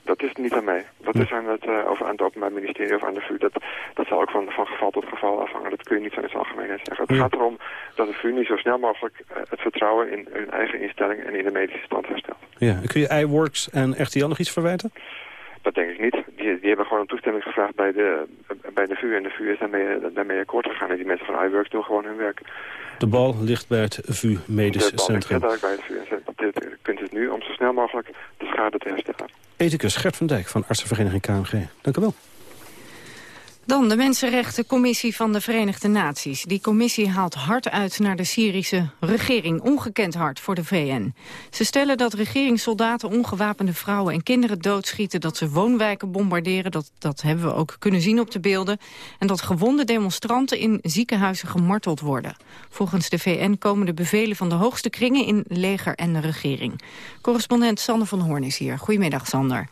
Dat is niet aan mij. Dat is aan het, uh, over aan het Openbaar Ministerie of aan de VU. Dat, dat zal ook van, van geval tot geval afhangen. Dat kun je niet zo in het algemeenheid zeggen. Het gaat erom dat de VU niet zo snel mogelijk uh, het vertrouwen in hun eigen instelling en in de medische stand herstelt. Ja, kun je iWorks en RTL nog iets verwijten? Dat denk ik niet. Die, die hebben gewoon een toestemming gevraagd bij de, bij de VU. En de VU is daarmee, daarmee akkoord gegaan. En die mensen van iWorks doen gewoon hun werk. De bal ligt bij het VU Medisch de bal Centrum. ligt bij het VU. En dit kunt het nu om zo snel mogelijk de schade te herstellen. Ethicus Gert van Dijk van Artsenvereniging KMG. Dank u wel. Dan de Mensenrechtencommissie van de Verenigde Naties. Die commissie haalt hard uit naar de Syrische regering. Ongekend hard voor de VN. Ze stellen dat regeringssoldaten ongewapende vrouwen en kinderen doodschieten... dat ze woonwijken bombarderen, dat, dat hebben we ook kunnen zien op de beelden... en dat gewonde demonstranten in ziekenhuizen gemarteld worden. Volgens de VN komen de bevelen van de hoogste kringen in leger en de regering. Correspondent Sander van Hoorn is hier. Goedemiddag, Sander.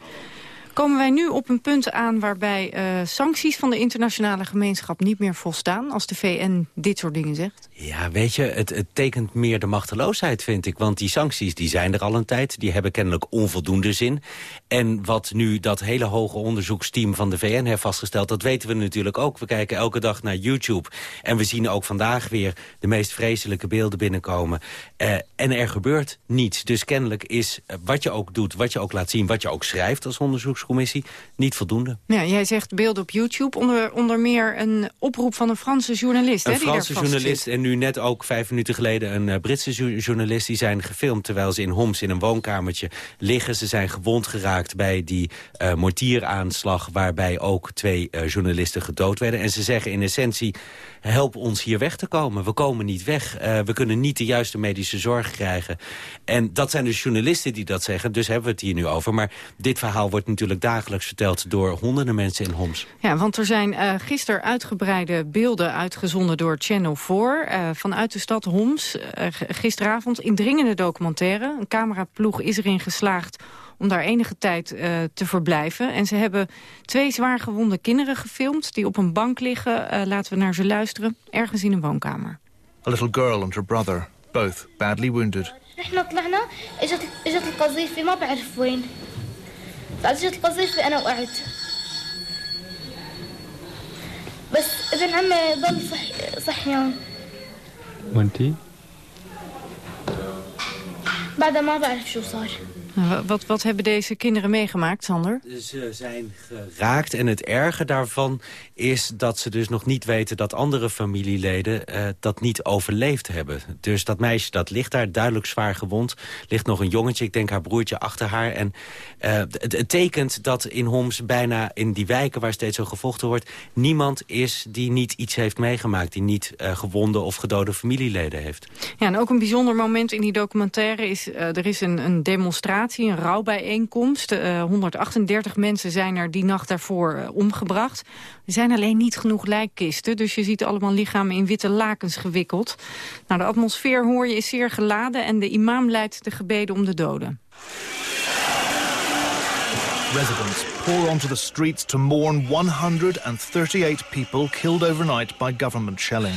Komen wij nu op een punt aan waarbij uh, sancties van de internationale gemeenschap niet meer volstaan als de VN dit soort dingen zegt? Ja, weet je, het, het tekent meer de machteloosheid, vind ik. Want die sancties die zijn er al een tijd. Die hebben kennelijk onvoldoende zin. En wat nu dat hele hoge onderzoeksteam van de VN heeft vastgesteld... dat weten we natuurlijk ook. We kijken elke dag naar YouTube. En we zien ook vandaag weer de meest vreselijke beelden binnenkomen. Uh, en er gebeurt niets. Dus kennelijk is uh, wat je ook doet, wat je ook laat zien... wat je ook schrijft als onderzoekscommissie, niet voldoende. Ja, jij zegt beelden op YouTube. Onder, onder meer een oproep van een Franse journalist. Een hè, Franse die journalist en nu net ook vijf minuten geleden een uh, Britse journalist... die zijn gefilmd terwijl ze in Homs in een woonkamertje liggen. Ze zijn gewond geraakt bij die uh, mortieraanslag... waarbij ook twee uh, journalisten gedood werden. En ze zeggen in essentie, help ons hier weg te komen. We komen niet weg. Uh, we kunnen niet de juiste medische zorg krijgen. En dat zijn dus journalisten die dat zeggen. Dus hebben we het hier nu over. Maar dit verhaal wordt natuurlijk dagelijks verteld... door honderden mensen in Homs. Ja, want er zijn uh, gisteren uitgebreide beelden uitgezonden door Channel 4... Uh, vanuit de stad Homs. Gisteravond indringende documentaire. Een cameraploeg is erin geslaagd om daar enige tijd uh, te verblijven. En ze hebben twee zwaar gewonde kinderen gefilmd... die op een bank liggen, uh, laten we naar ze luisteren, ergens in een woonkamer. A little girl and her brother, both badly wounded. احنا طلعنا اجت اجت القذيفه ما بعرف وين فاجت القذيفه انا وقعت بس ابن عمي ضل صح صحيان وانتي؟ بعد ما بعرف شو صار wat, wat hebben deze kinderen meegemaakt, Sander? Ze zijn geraakt en het erge daarvan is dat ze dus nog niet weten... dat andere familieleden uh, dat niet overleefd hebben. Dus dat meisje dat ligt daar duidelijk zwaar gewond. ligt nog een jongetje, ik denk haar broertje achter haar. En uh, het, het tekent dat in Homs bijna in die wijken waar steeds zo gevochten wordt... niemand is die niet iets heeft meegemaakt. Die niet uh, gewonde of gedode familieleden heeft. Ja, en ook een bijzonder moment in die documentaire is... er is een, een demonstratie een rouwbijeenkomst. Uh, 138 mensen zijn er die nacht daarvoor uh, omgebracht. Er zijn alleen niet genoeg lijkkisten, dus je ziet allemaal lichamen in witte lakens gewikkeld. Nou, de atmosfeer hoor je is zeer geladen en de imam leidt de gebeden om de doden. Residents pour onto the streets to mourn 138 people killed overnight by government shelling.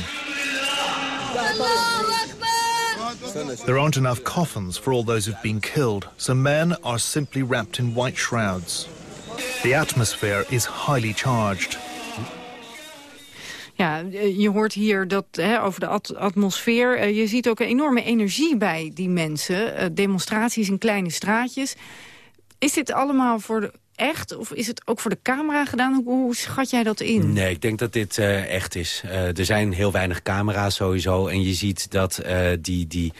There aren't enough coffins for all those who've been killed, so men are simply wrapped in white shrouds. The atmosphere is highly charged. Ja, je hoort hier dat hè, over de at atmosfeer. Uh, je ziet ook een enorme energie bij die mensen. Uh, demonstraties in kleine straatjes. Is dit allemaal voor de echt? Of is het ook voor de camera gedaan? Hoe, schat jij dat in? Nee, ik denk dat dit uh, echt is. Uh, er zijn heel weinig camera's sowieso. En je ziet dat uh, die... die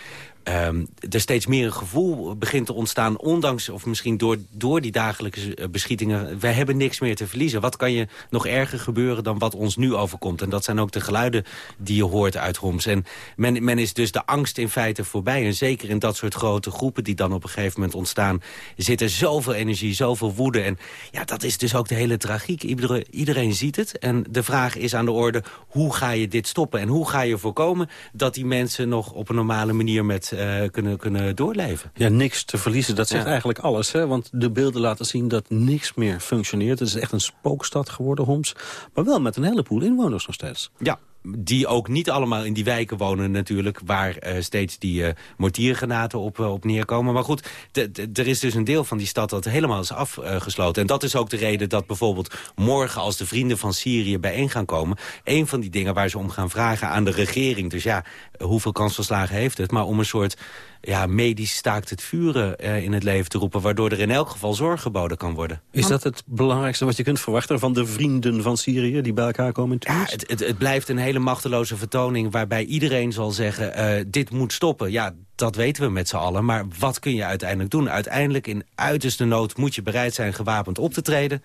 ehm, er steeds meer een gevoel begint te ontstaan... ondanks of misschien door, door die dagelijkse eh, beschietingen... wij hebben niks meer te verliezen. Wat kan je nog erger gebeuren dan wat ons nu overkomt? En dat zijn ook de geluiden die je hoort uit Homs. En men, men is dus de angst in feite voorbij. En zeker in dat soort grote groepen die dan op een gegeven moment ontstaan... zit er zoveel energie, zoveel woede. En ja, dat is dus ook de hele tragiek. Iedereen ziet het. En de vraag is aan de orde, hoe ga je dit stoppen? En hoe ga je voorkomen dat die mensen nog op een normale manier met, uh, kunnen, kunnen doorleven? Ja, niks te verliezen, dat zegt ja. eigenlijk alles. Hè? Want de beelden laten zien dat niks meer functioneert. Het is echt een spookstad geworden, Homs. Maar wel met een heleboel inwoners nog steeds. Ja, die ook niet allemaal in die wijken wonen natuurlijk... waar uh, steeds die uh, mortiergranaten op, uh, op neerkomen. Maar goed, er is dus een deel van die stad dat helemaal is afgesloten. En dat is ook de reden dat bijvoorbeeld morgen... als de vrienden van Syrië bijeen gaan komen... een van die dingen waar ze om gaan vragen aan de regering... dus ja, hoeveel kansverslagen heeft het... maar om een soort ja, medisch staakt het vuren uh, in het leven te roepen... waardoor er in elk geval zorg geboden kan worden. Is dat het belangrijkste wat je kunt verwachten van de vrienden van Syrië... die bij elkaar komen in? Ja, het, het, het, blijft een hele machteloze vertoning... waarbij iedereen zal zeggen, uh, dit moet stoppen. Ja, dat weten we met z'n allen. Maar wat kun je uiteindelijk doen? Uiteindelijk in uiterste nood moet je bereid zijn gewapend op te treden.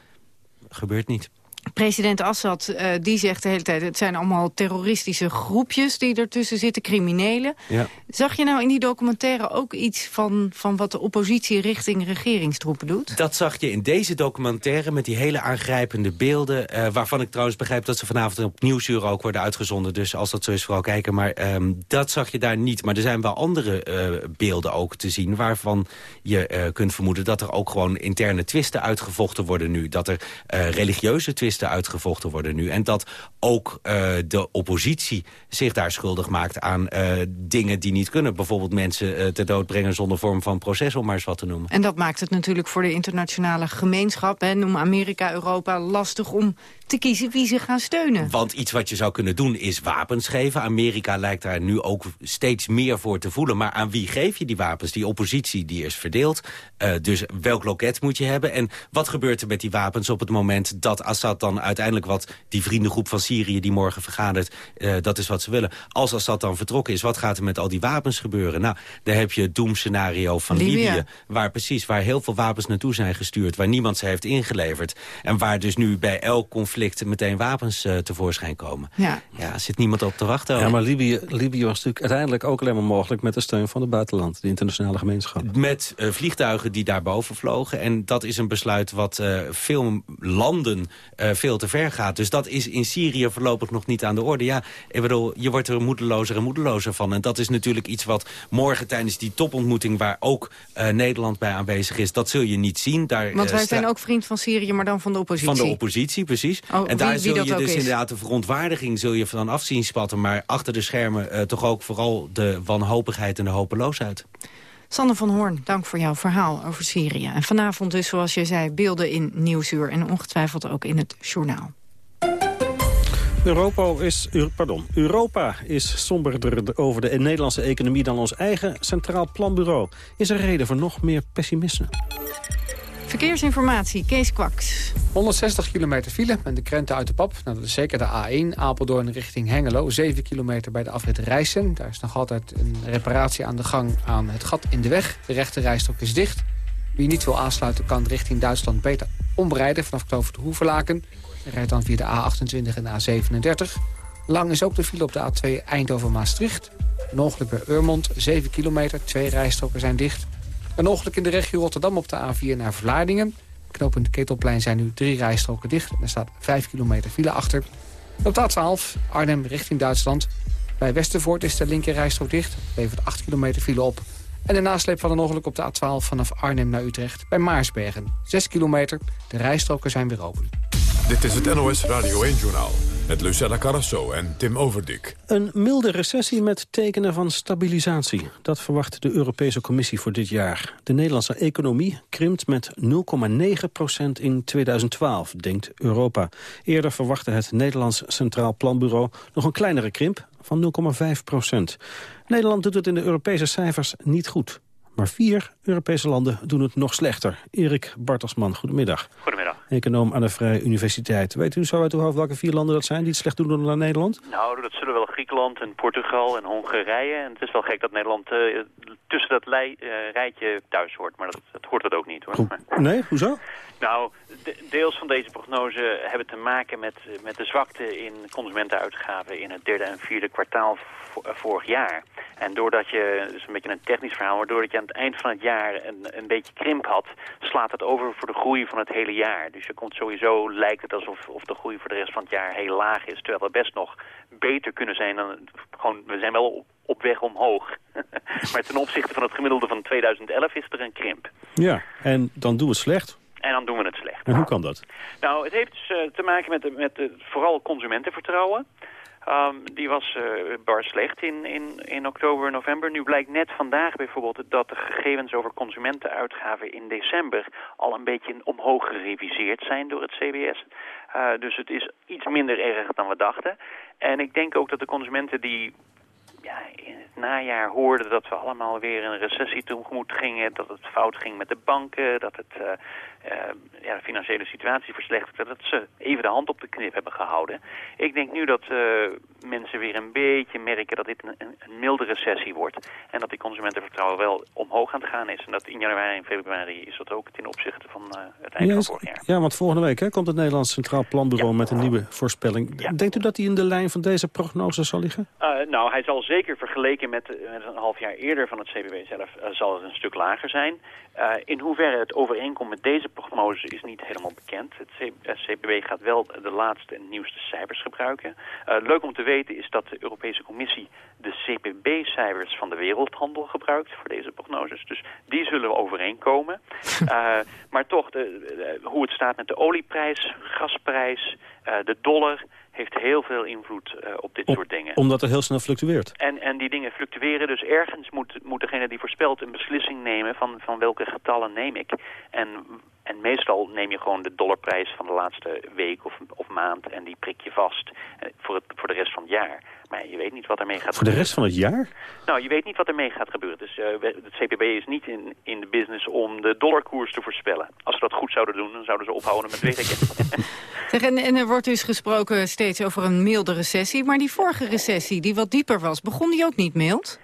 Gebeurt niet. President Assad uh, die zegt de hele tijd... het zijn allemaal terroristische groepjes die ertussen zitten, criminelen. Ja. Zag je nou in die documentaire ook iets van, van wat de oppositie richting regeringstroepen doet? Dat zag je in deze documentaire met die hele aangrijpende beelden... Uh, waarvan ik trouwens begrijp dat ze vanavond op Nieuwsuur ook worden uitgezonden. Dus als dat zo is, vooral kijken. Maar um, dat zag je daar niet. Maar er zijn wel andere uh, beelden ook te zien... waarvan je kunt vermoeden dat er ook gewoon interne twisten uitgevochten worden nu. Dat er religieuze twisten uitgevochten worden nu. En dat ook uh, de oppositie zich daar schuldig maakt aan uh, dingen die niet kunnen. Bijvoorbeeld mensen uh, ter dood brengen zonder vorm van proces, om maar eens wat te noemen. En dat maakt het natuurlijk voor de internationale gemeenschap, hè, noem Amerika, Europa, lastig om te kiezen wie ze gaan steunen. Want iets wat je zou kunnen doen is wapens geven. Amerika lijkt daar nu ook steeds meer voor te voelen. Maar aan wie geef je die wapens? Die oppositie die is verdeeld. Uh, dus welk loket moet je hebben? En wat gebeurt er met die wapens op het moment dat Assad dan uiteindelijk wat die vriendengroep van Syrië die morgen vergadert, uh, dat is wat ze willen. Als Assad dan vertrokken is, wat gaat er met al die wapens gebeuren? Nou, daar heb je het doemscenario van Libië. Libië waar precies, waar heel veel wapens naartoe zijn gestuurd, waar niemand ze heeft ingeleverd. En waar dus nu bij elk conflict meteen wapens uh, tevoorschijn komen. Ja. ja, zit niemand op te wachten. Ja, maar Libië, Libië was natuurlijk uiteindelijk ook alleen maar mogelijk... met de steun van het buitenland, de internationale gemeenschap. Met uh, vliegtuigen die daarboven vlogen. En dat is een besluit wat uh, veel landen veel te ver gaat. Dus dat is in Syrië voorlopig nog niet aan de orde. Ja, ik bedoel, je wordt er moedelozer en moedelozer van. En dat is natuurlijk iets wat morgen tijdens die topontmoeting... waar ook Nederland bij aanwezig is, dat zul je niet zien. Daar, Want wij zijn ook vriend van Syrië, maar dan van de oppositie. Van de oppositie, precies. Oh, en daar zul je dus is. inderdaad de verontwaardiging zul je van afzien spatten. Maar achter de schermen uh, toch ook vooral de wanhopigheid en de hopeloosheid. Sander van Hoorn, dank voor jouw verhaal over Syrië. En vanavond dus, zoals je zei, beelden in Nieuwsuur... en ongetwijfeld ook in het journaal. Europa is, pardon, Europa is somberder over de Nederlandse economie dan ons eigen Centraal Planbureau. Is er reden voor nog meer pessimisme? Verkeersinformatie, Kees Kwaks. 160 kilometer file met de krenten uit de pap. Nou, dat is zeker de A1, Apeldoorn richting Hengelo. 7 kilometer bij de afrit Rijssen. Daar is nog altijd een reparatie aan de gang aan het gat in de weg. De rechte rijstok is dicht. Wie niet wil aansluiten kan richting Duitsland beter omrijden... vanaf Klover de Hoeverlaken. Rijdt dan via de A28 en de A37. Lang is ook de file op de A2 Eindhoven-Maastricht. Een ongeluk bij Urmond, 7 kilometer. Twee rijstroken zijn dicht. Een ongeluk in de regio Rotterdam op de A4 naar Vlaardingen. Knopend Ketelplein zijn nu drie rijstroken dicht. Er staat 5 kilometer file achter. Op de A12 Arnhem richting Duitsland. Bij Westervoort is de linker rijstrook dicht. Levert 8 kilometer file op. En de nasleep van een ongeluk op de A12 vanaf Arnhem naar Utrecht bij Maarsbergen. 6 kilometer. De rijstroken zijn weer open. Dit is het NOS Radio 1-journaal. Met Lucella Carrasso en Tim Overdik. Een milde recessie met tekenen van stabilisatie. Dat verwacht de Europese Commissie voor dit jaar. De Nederlandse economie krimpt met 0,9% in 2012, denkt Europa. Eerder verwachtte het Nederlands Centraal Planbureau nog een kleinere krimp van 0,5% Nederland doet het in de Europese cijfers niet goed. Maar vier Europese landen doen het nog slechter. Erik Bartelsman, goedemiddag. Goedemiddag. Econoom aan de Vrije Universiteit. Weet u zo uit uw hoofd welke vier landen dat zijn die het slecht doen dan Nederland? Nou, dat zullen wel Griekenland en Portugal en Hongarije. En het is wel gek dat Nederland uh, tussen dat uh, rijtje thuis hoort. Maar dat, dat hoort het ook niet, hoor. Nee, hoezo? Nou, de, deels van deze prognose hebben te maken met, met de zwakte in consumentenuitgaven in het derde en vierde kwartaal vorig jaar. En doordat je, dus een beetje een technisch verhaal, maar doordat je aan het eind van het jaar een, een beetje krimp had, slaat het over voor de groei van het hele jaar. Dus je komt sowieso, lijkt het alsof of de groei voor de rest van het jaar heel laag is, terwijl we best nog beter kunnen zijn dan, gewoon, we zijn wel op weg omhoog. maar ten opzichte van het gemiddelde van 2011 is er een krimp. Ja, en dan doen we het slecht. En dan doen we het slecht. En hoe kan dat? Nou, het heeft dus, uh, te maken met, met uh, vooral consumentenvertrouwen. Um, die was uh, bar slecht in, in, in oktober en november. Nu blijkt net vandaag bijvoorbeeld dat de gegevens over consumentenuitgaven in december al een beetje omhoog gereviseerd zijn door het CBS. Uh, dus het is iets minder erg dan we dachten. En ik denk ook dat de consumenten die ja, najaar hoorden dat we allemaal weer een recessie tegemoet gingen. Dat het fout ging met de banken, dat het, uh, uh, ja, de financiële situatie verslechterde. Dat ze even de hand op de knip hebben gehouden. Ik denk nu dat uh, mensen weer een beetje merken dat dit een, een, milde recessie wordt. En dat die consumentenvertrouwen wel omhoog aan het gaan is. En dat in januari en februari is dat ook ten opzichte van het eind ja, van vorig jaar. Ja, want volgende week hè, komt het Nederlands Centraal Planbureau ja. met een nieuwe voorspelling. Ja. Denkt u dat hij in de lijn van deze prognose zal liggen? nou, hij zal zeker vergeleken met, met, een half jaar eerder van het CBW zelf uh, zal het een stuk lager zijn. Uh, in hoeverre het overeenkomt met deze prognose is niet helemaal bekend. Het, C het CBW gaat wel de laatste en nieuwste cijfers gebruiken. Uh, leuk om te weten is dat de Europese Commissie de CPB-cijfers van de wereldhandel gebruikt voor deze prognoses. Dus die zullen overeenkomen. maar toch, de, de, hoe het staat met de olieprijs, gasprijs, de dollar heeft heel veel invloed uh, op dit Om, soort dingen. Omdat er heel snel fluctueert. En, en die dingen fluctueren, dus ergens moet, moet degene die voorspelt een beslissing nemen van, van welke getallen neem ik. En, en meestal neem je gewoon de dollarprijs van de laatste week of, of maand en die prik je vast uh, voor, het, voor de rest van het jaar. Maar je weet niet wat ermee gaat Voor de rest van het jaar? Nou, je weet niet wat ermee gaat gebeuren. Dus uh, het CPB is niet in, in de business om de dollarkoers te voorspellen. Als ze dat goed zouden doen, dan zouden ze ophouden met weten. en, en er wordt dus gesproken steeds over een milde recessie. Maar die vorige recessie, die wat dieper was, begon die ook niet mild?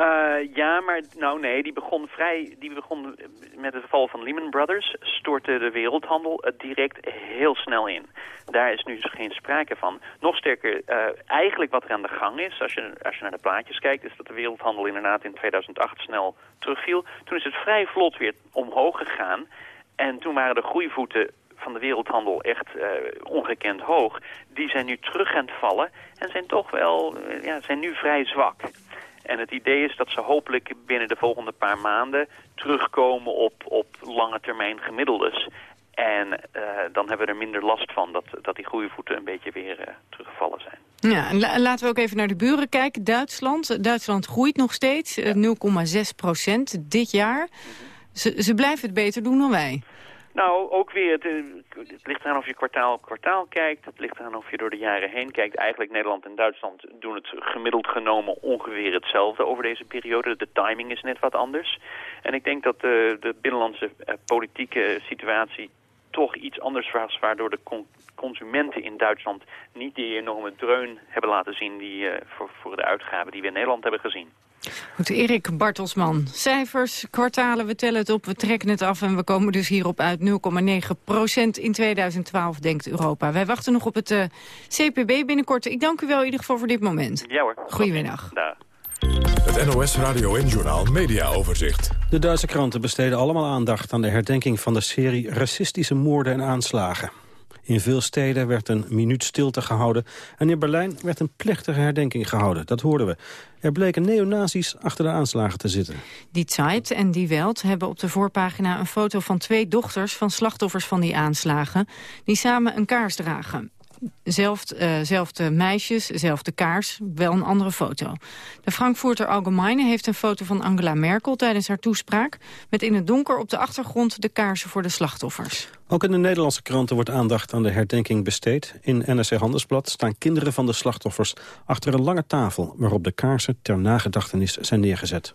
Uh, ja, maar nou nee, die begon vrij, die begon met het val van Lehman Brothers, stortte de wereldhandel uh, direct heel snel in. Daar is nu dus geen sprake van. Nog sterker, uh, eigenlijk wat er aan de gang is, als je, als je naar de plaatjes kijkt, is dat de wereldhandel inderdaad in 2008 snel terugviel. Toen is het vrij vlot weer omhoog gegaan en toen waren de groeivoeten van de wereldhandel echt ongekend hoog. Die zijn nu terug aan het vallen en zijn toch wel, ja, zijn nu vrij zwak. En het idee is dat ze hopelijk binnen de volgende paar maanden terugkomen op, op lange termijn gemiddeldes. En uh, dan hebben we er minder last van dat, dat die groeivoeten een beetje weer uh, teruggevallen zijn. Ja, en laten we ook even naar de buren kijken. Duitsland, Duitsland groeit nog steeds, ja. 0,6 procent dit jaar. Ze, ze blijven het beter doen dan wij. Nou, ook weer, het, het, ligt eraan of je kwartaal op kwartaal kijkt. Het ligt eraan of je door de jaren heen kijkt. Eigenlijk Nederland en Duitsland doen het gemiddeld genomen ongeveer hetzelfde over deze periode. De timing is net wat anders. En ik denk dat de, de binnenlandse uh, politieke situatie toch iets anders was... waardoor de con consumenten in Duitsland niet die enorme dreun hebben laten zien... Die, voor, voor de uitgaven die we in Nederland hebben gezien. Goed, Erik Bartelsman. Cijfers, kwartalen, we tellen het op, we trekken het af... en we komen dus hierop uit 0,9 procent in 2012, denkt Europa. Wij wachten nog op het uh, CPB binnenkort. Ik dank u wel in ieder geval voor dit moment. Ja hoor. Goedemiddag. Het NOS Radio en Journal Media Overzicht. De Duitse kranten besteden allemaal aandacht aan de herdenking van de serie racistische moorden en aanslagen. In veel steden werd een minuut stilte gehouden en in Berlijn werd een plechtige herdenking gehouden. Dat hoorden we. Er bleken neonazis achter de aanslagen te zitten. Die Zeit en Die Welt hebben op de voorpagina een foto van twee dochters van slachtoffers van die aanslagen, die samen een kaars dragen. Uh, zelfde meisjes, zelfde kaars, wel een andere foto. De Frankfurter Allgemeine heeft een foto van Angela Merkel tijdens haar toespraak... met in het donker op de achtergrond de kaarsen voor de slachtoffers. Ook in de Nederlandse kranten wordt aandacht aan de herdenking besteed. In NRC Handelsblad staan kinderen van de slachtoffers achter een lange tafel... waarop de kaarsen ter nagedachtenis zijn neergezet.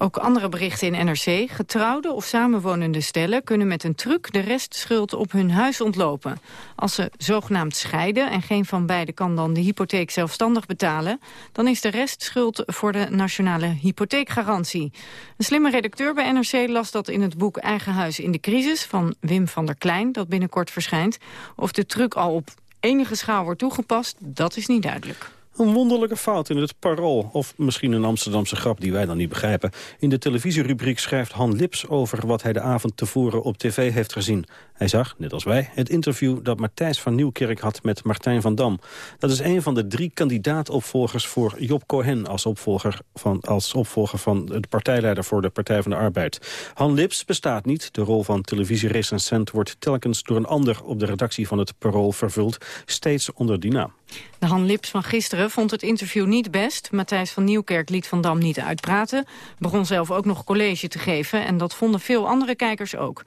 Ook andere berichten in NRC. Getrouwde of samenwonende stellen kunnen met een truc de restschuld op hun huis ontlopen. Als ze zogenaamd scheiden en geen van beiden kan dan de hypotheek zelfstandig betalen, dan is de restschuld voor de nationale hypotheekgarantie. Een slimme redacteur bij NRC las dat in het boek Eigen Huis in de Crisis van Wim van der Klein, dat binnenkort verschijnt. Of de truc al op enige schaal wordt toegepast, dat is niet duidelijk. Een wonderlijke fout in het parool. Of misschien een Amsterdamse grap die wij dan niet begrijpen. In de televisierubriek schrijft Han Lips over wat hij de avond tevoren op tv heeft gezien. Hij zag, net als wij, het interview dat Matthijs van Nieuwkerk had met Martijn van Dam. Dat is een van de drie kandidaatopvolgers voor Job Cohen als opvolger van, als opvolger van de partijleider voor de Partij van de Arbeid. Han Lips bestaat niet. De rol van televisierecensent wordt telkens door een ander op de redactie van het parool vervuld. Steeds onder die naam. De Han Lips van gisteren vond het interview niet best. Matthijs van Nieuwkerk liet Van Dam niet uitpraten. Begon zelf ook nog college te geven. En dat vonden veel andere kijkers ook.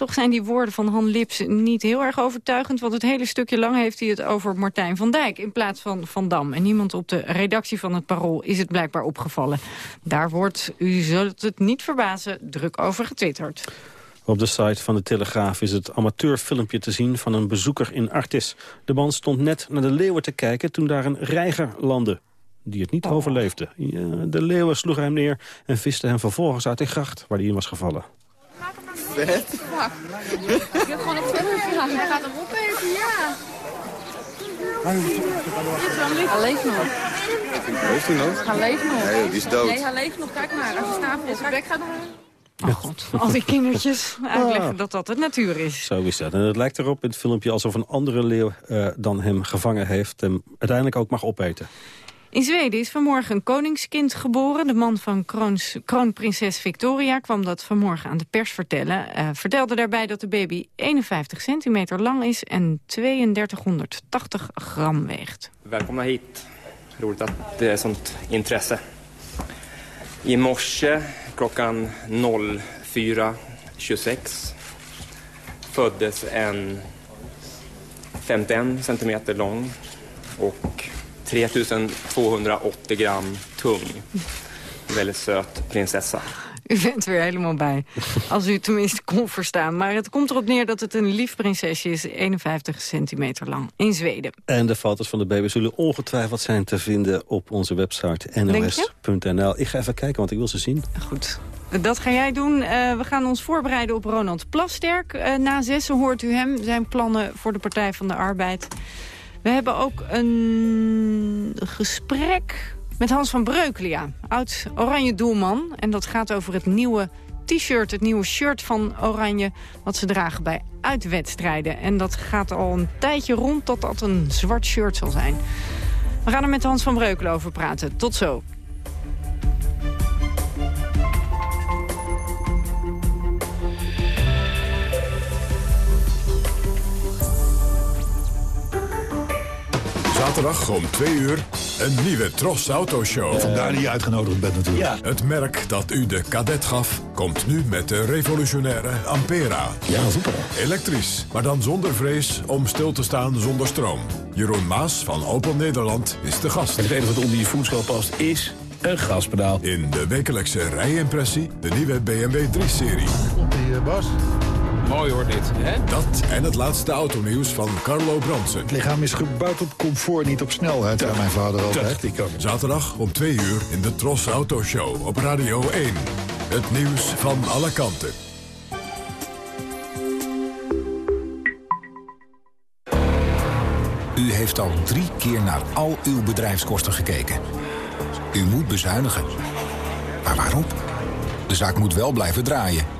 Toch zijn die woorden van Han Lips niet heel erg overtuigend... want het hele stukje lang heeft hij het over Martijn van Dijk... in plaats van Van Dam. En niemand op de redactie van het Parool is het blijkbaar opgevallen. Daar wordt, u zult het niet verbazen, druk over getwitterd. Op de site van de Telegraaf is het amateurfilmpje te zien van een bezoeker in Artis. De man stond net naar de leeuwen te kijken toen daar een reiger landde. Die het niet overleefde. Ja, de leeuwen sloegen hem neer en visten hem vervolgens uit de gracht waar hij in was gevallen. Vet. Ik heb gewoon op verder gegaan. Hij gaat hem opeten, ja. Hij leeft nog. Leeft hij nog? Hij leeft nog. Nee, die is dood. Nee, hij leeft nog. Kijk maar, als je snavel zijn bek gaat Oh god, al die kindertjes uitleggen dat dat de natuur is. Zo is dat. En het lijkt erop in het filmpje alsof een andere leeuw uh, dan hem gevangen heeft... en uiteindelijk ook mag opeten. In Zweden is vanmorgen een koningskind geboren. De man van kroonprinses Victoria kwam dat vanmorgen aan de pers vertellen. Uh, vertelde daarbij dat de baby 51 centimeter lang is en 3280 gram weegt. Welkom hit. Roligt att det är sånt intresse. I morse klockan 04.26 föddes en 51 centimeter lång och 3280 gram tung. Väldigt söt prinsessa. U bent weer helemaal bij. Als u tenminste kon verstaan. Maar het komt erop neer dat het een lief prinsesje is. 51 centimeter lang. In Zweden. En de foto's van de baby zullen ongetwijfeld zijn te vinden op onze website nos.nl. Ik ga even kijken, want ik wil ze zien. Goed. Dat ga jij doen. Uh, we gaan ons voorbereiden op Ronald Plasterk. Uh, na zessen hoort u hem, zijn plannen voor de Partij van de Arbeid. We hebben ook een gesprek met Hans van Breukelen, oud Oranje doelman. En dat gaat over het nieuwe t-shirt, het nieuwe shirt van Oranje... wat ze dragen bij uitwedstrijden. En dat gaat al een tijdje rond dat dat een zwart shirt zal zijn. We gaan er met Hans van Breukelen over praten. Tot zo. Zaterdag om 2 uur een nieuwe Tros Autoshow. Vandaar dat je uitgenodigd bent natuurlijk. Ja. Het merk dat u de kadet gaf, komt nu met de revolutionaire Ampera. Ja, super. Elektrisch, maar dan zonder vrees om stil te staan zonder stroom. Jeroen Maas van Opel Nederland is de gast. En het enige wat onder je voetstel past is een gaspedaal. In de wekelijkse rijimpressie de nieuwe BMW 3-serie. Komt die, Bas? Mooi hoor dit, hè? Dat en het laatste autonieuws van Carlo Bronsen. Het lichaam is gebouwd op comfort, niet op snelheid, zei mijn vader altijd. ik ook. Zaterdag om 2 uur in de Tros Autoshow op Radio 1. Het nieuws van alle kanten. U heeft al drie keer naar al uw bedrijfskosten gekeken. U moet bezuinigen. Maar waarom? De zaak moet wel blijven draaien.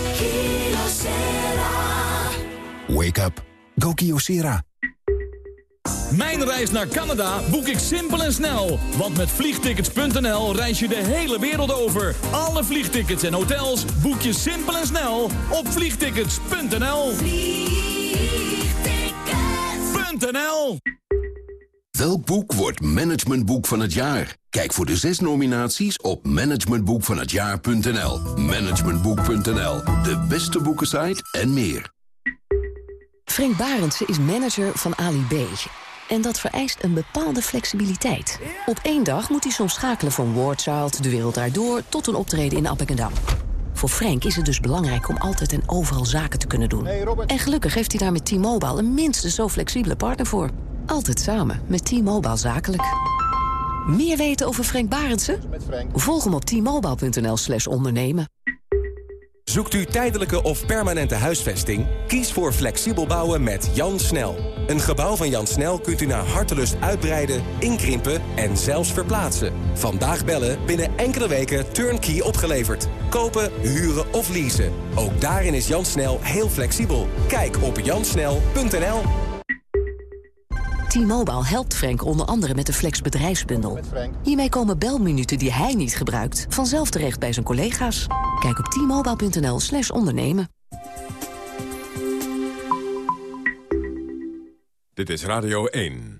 Wake up. Go Kyocera. Mijn reis naar Canada boek ik simpel en snel. Want met vliegtickets.nl reis je de hele wereld over. Alle vliegtickets en hotels boek je simpel en snel op vliegtickets.nl. Vliegtickets.nl Welk boek wordt managementboek van het jaar? Kijk voor de zes nominaties op managementboekvanhetjaar.nl. Managementboek.nl, de beste boekensite en meer. Frank Barendse is manager van Ali B. En dat vereist een bepaalde flexibiliteit. Op één dag moet hij soms schakelen van Wardchild, De Wereld Daardoor... tot een optreden in Appingedam. Voor Frank is het dus belangrijk om altijd en overal zaken te kunnen doen. En gelukkig heeft hij daar met T-Mobile een minstens zo flexibele partner voor. Altijd samen met T-Mobile Zakelijk. Meer weten over Frank Barendse? Volg hem op t-mobile.nl slash ondernemen. Zoekt u tijdelijke of permanente huisvesting? Kies voor flexibel bouwen met Jan Snel. Een gebouw van Jan Snel kunt u naar hartelust uitbreiden, inkrimpen en zelfs verplaatsen. Vandaag bellen, binnen enkele weken turnkey opgeleverd. Kopen, huren of leasen. Ook daarin is Jan Snel heel flexibel. Kijk op jansnel.nl. T-Mobile helpt Frank onder andere met de Flex bedrijfsbundel. Hiermee komen belminuten die hij niet gebruikt... vanzelf terecht bij zijn collega's. Kijk op t-mobile.nl slash ondernemen. Dit is Radio 1.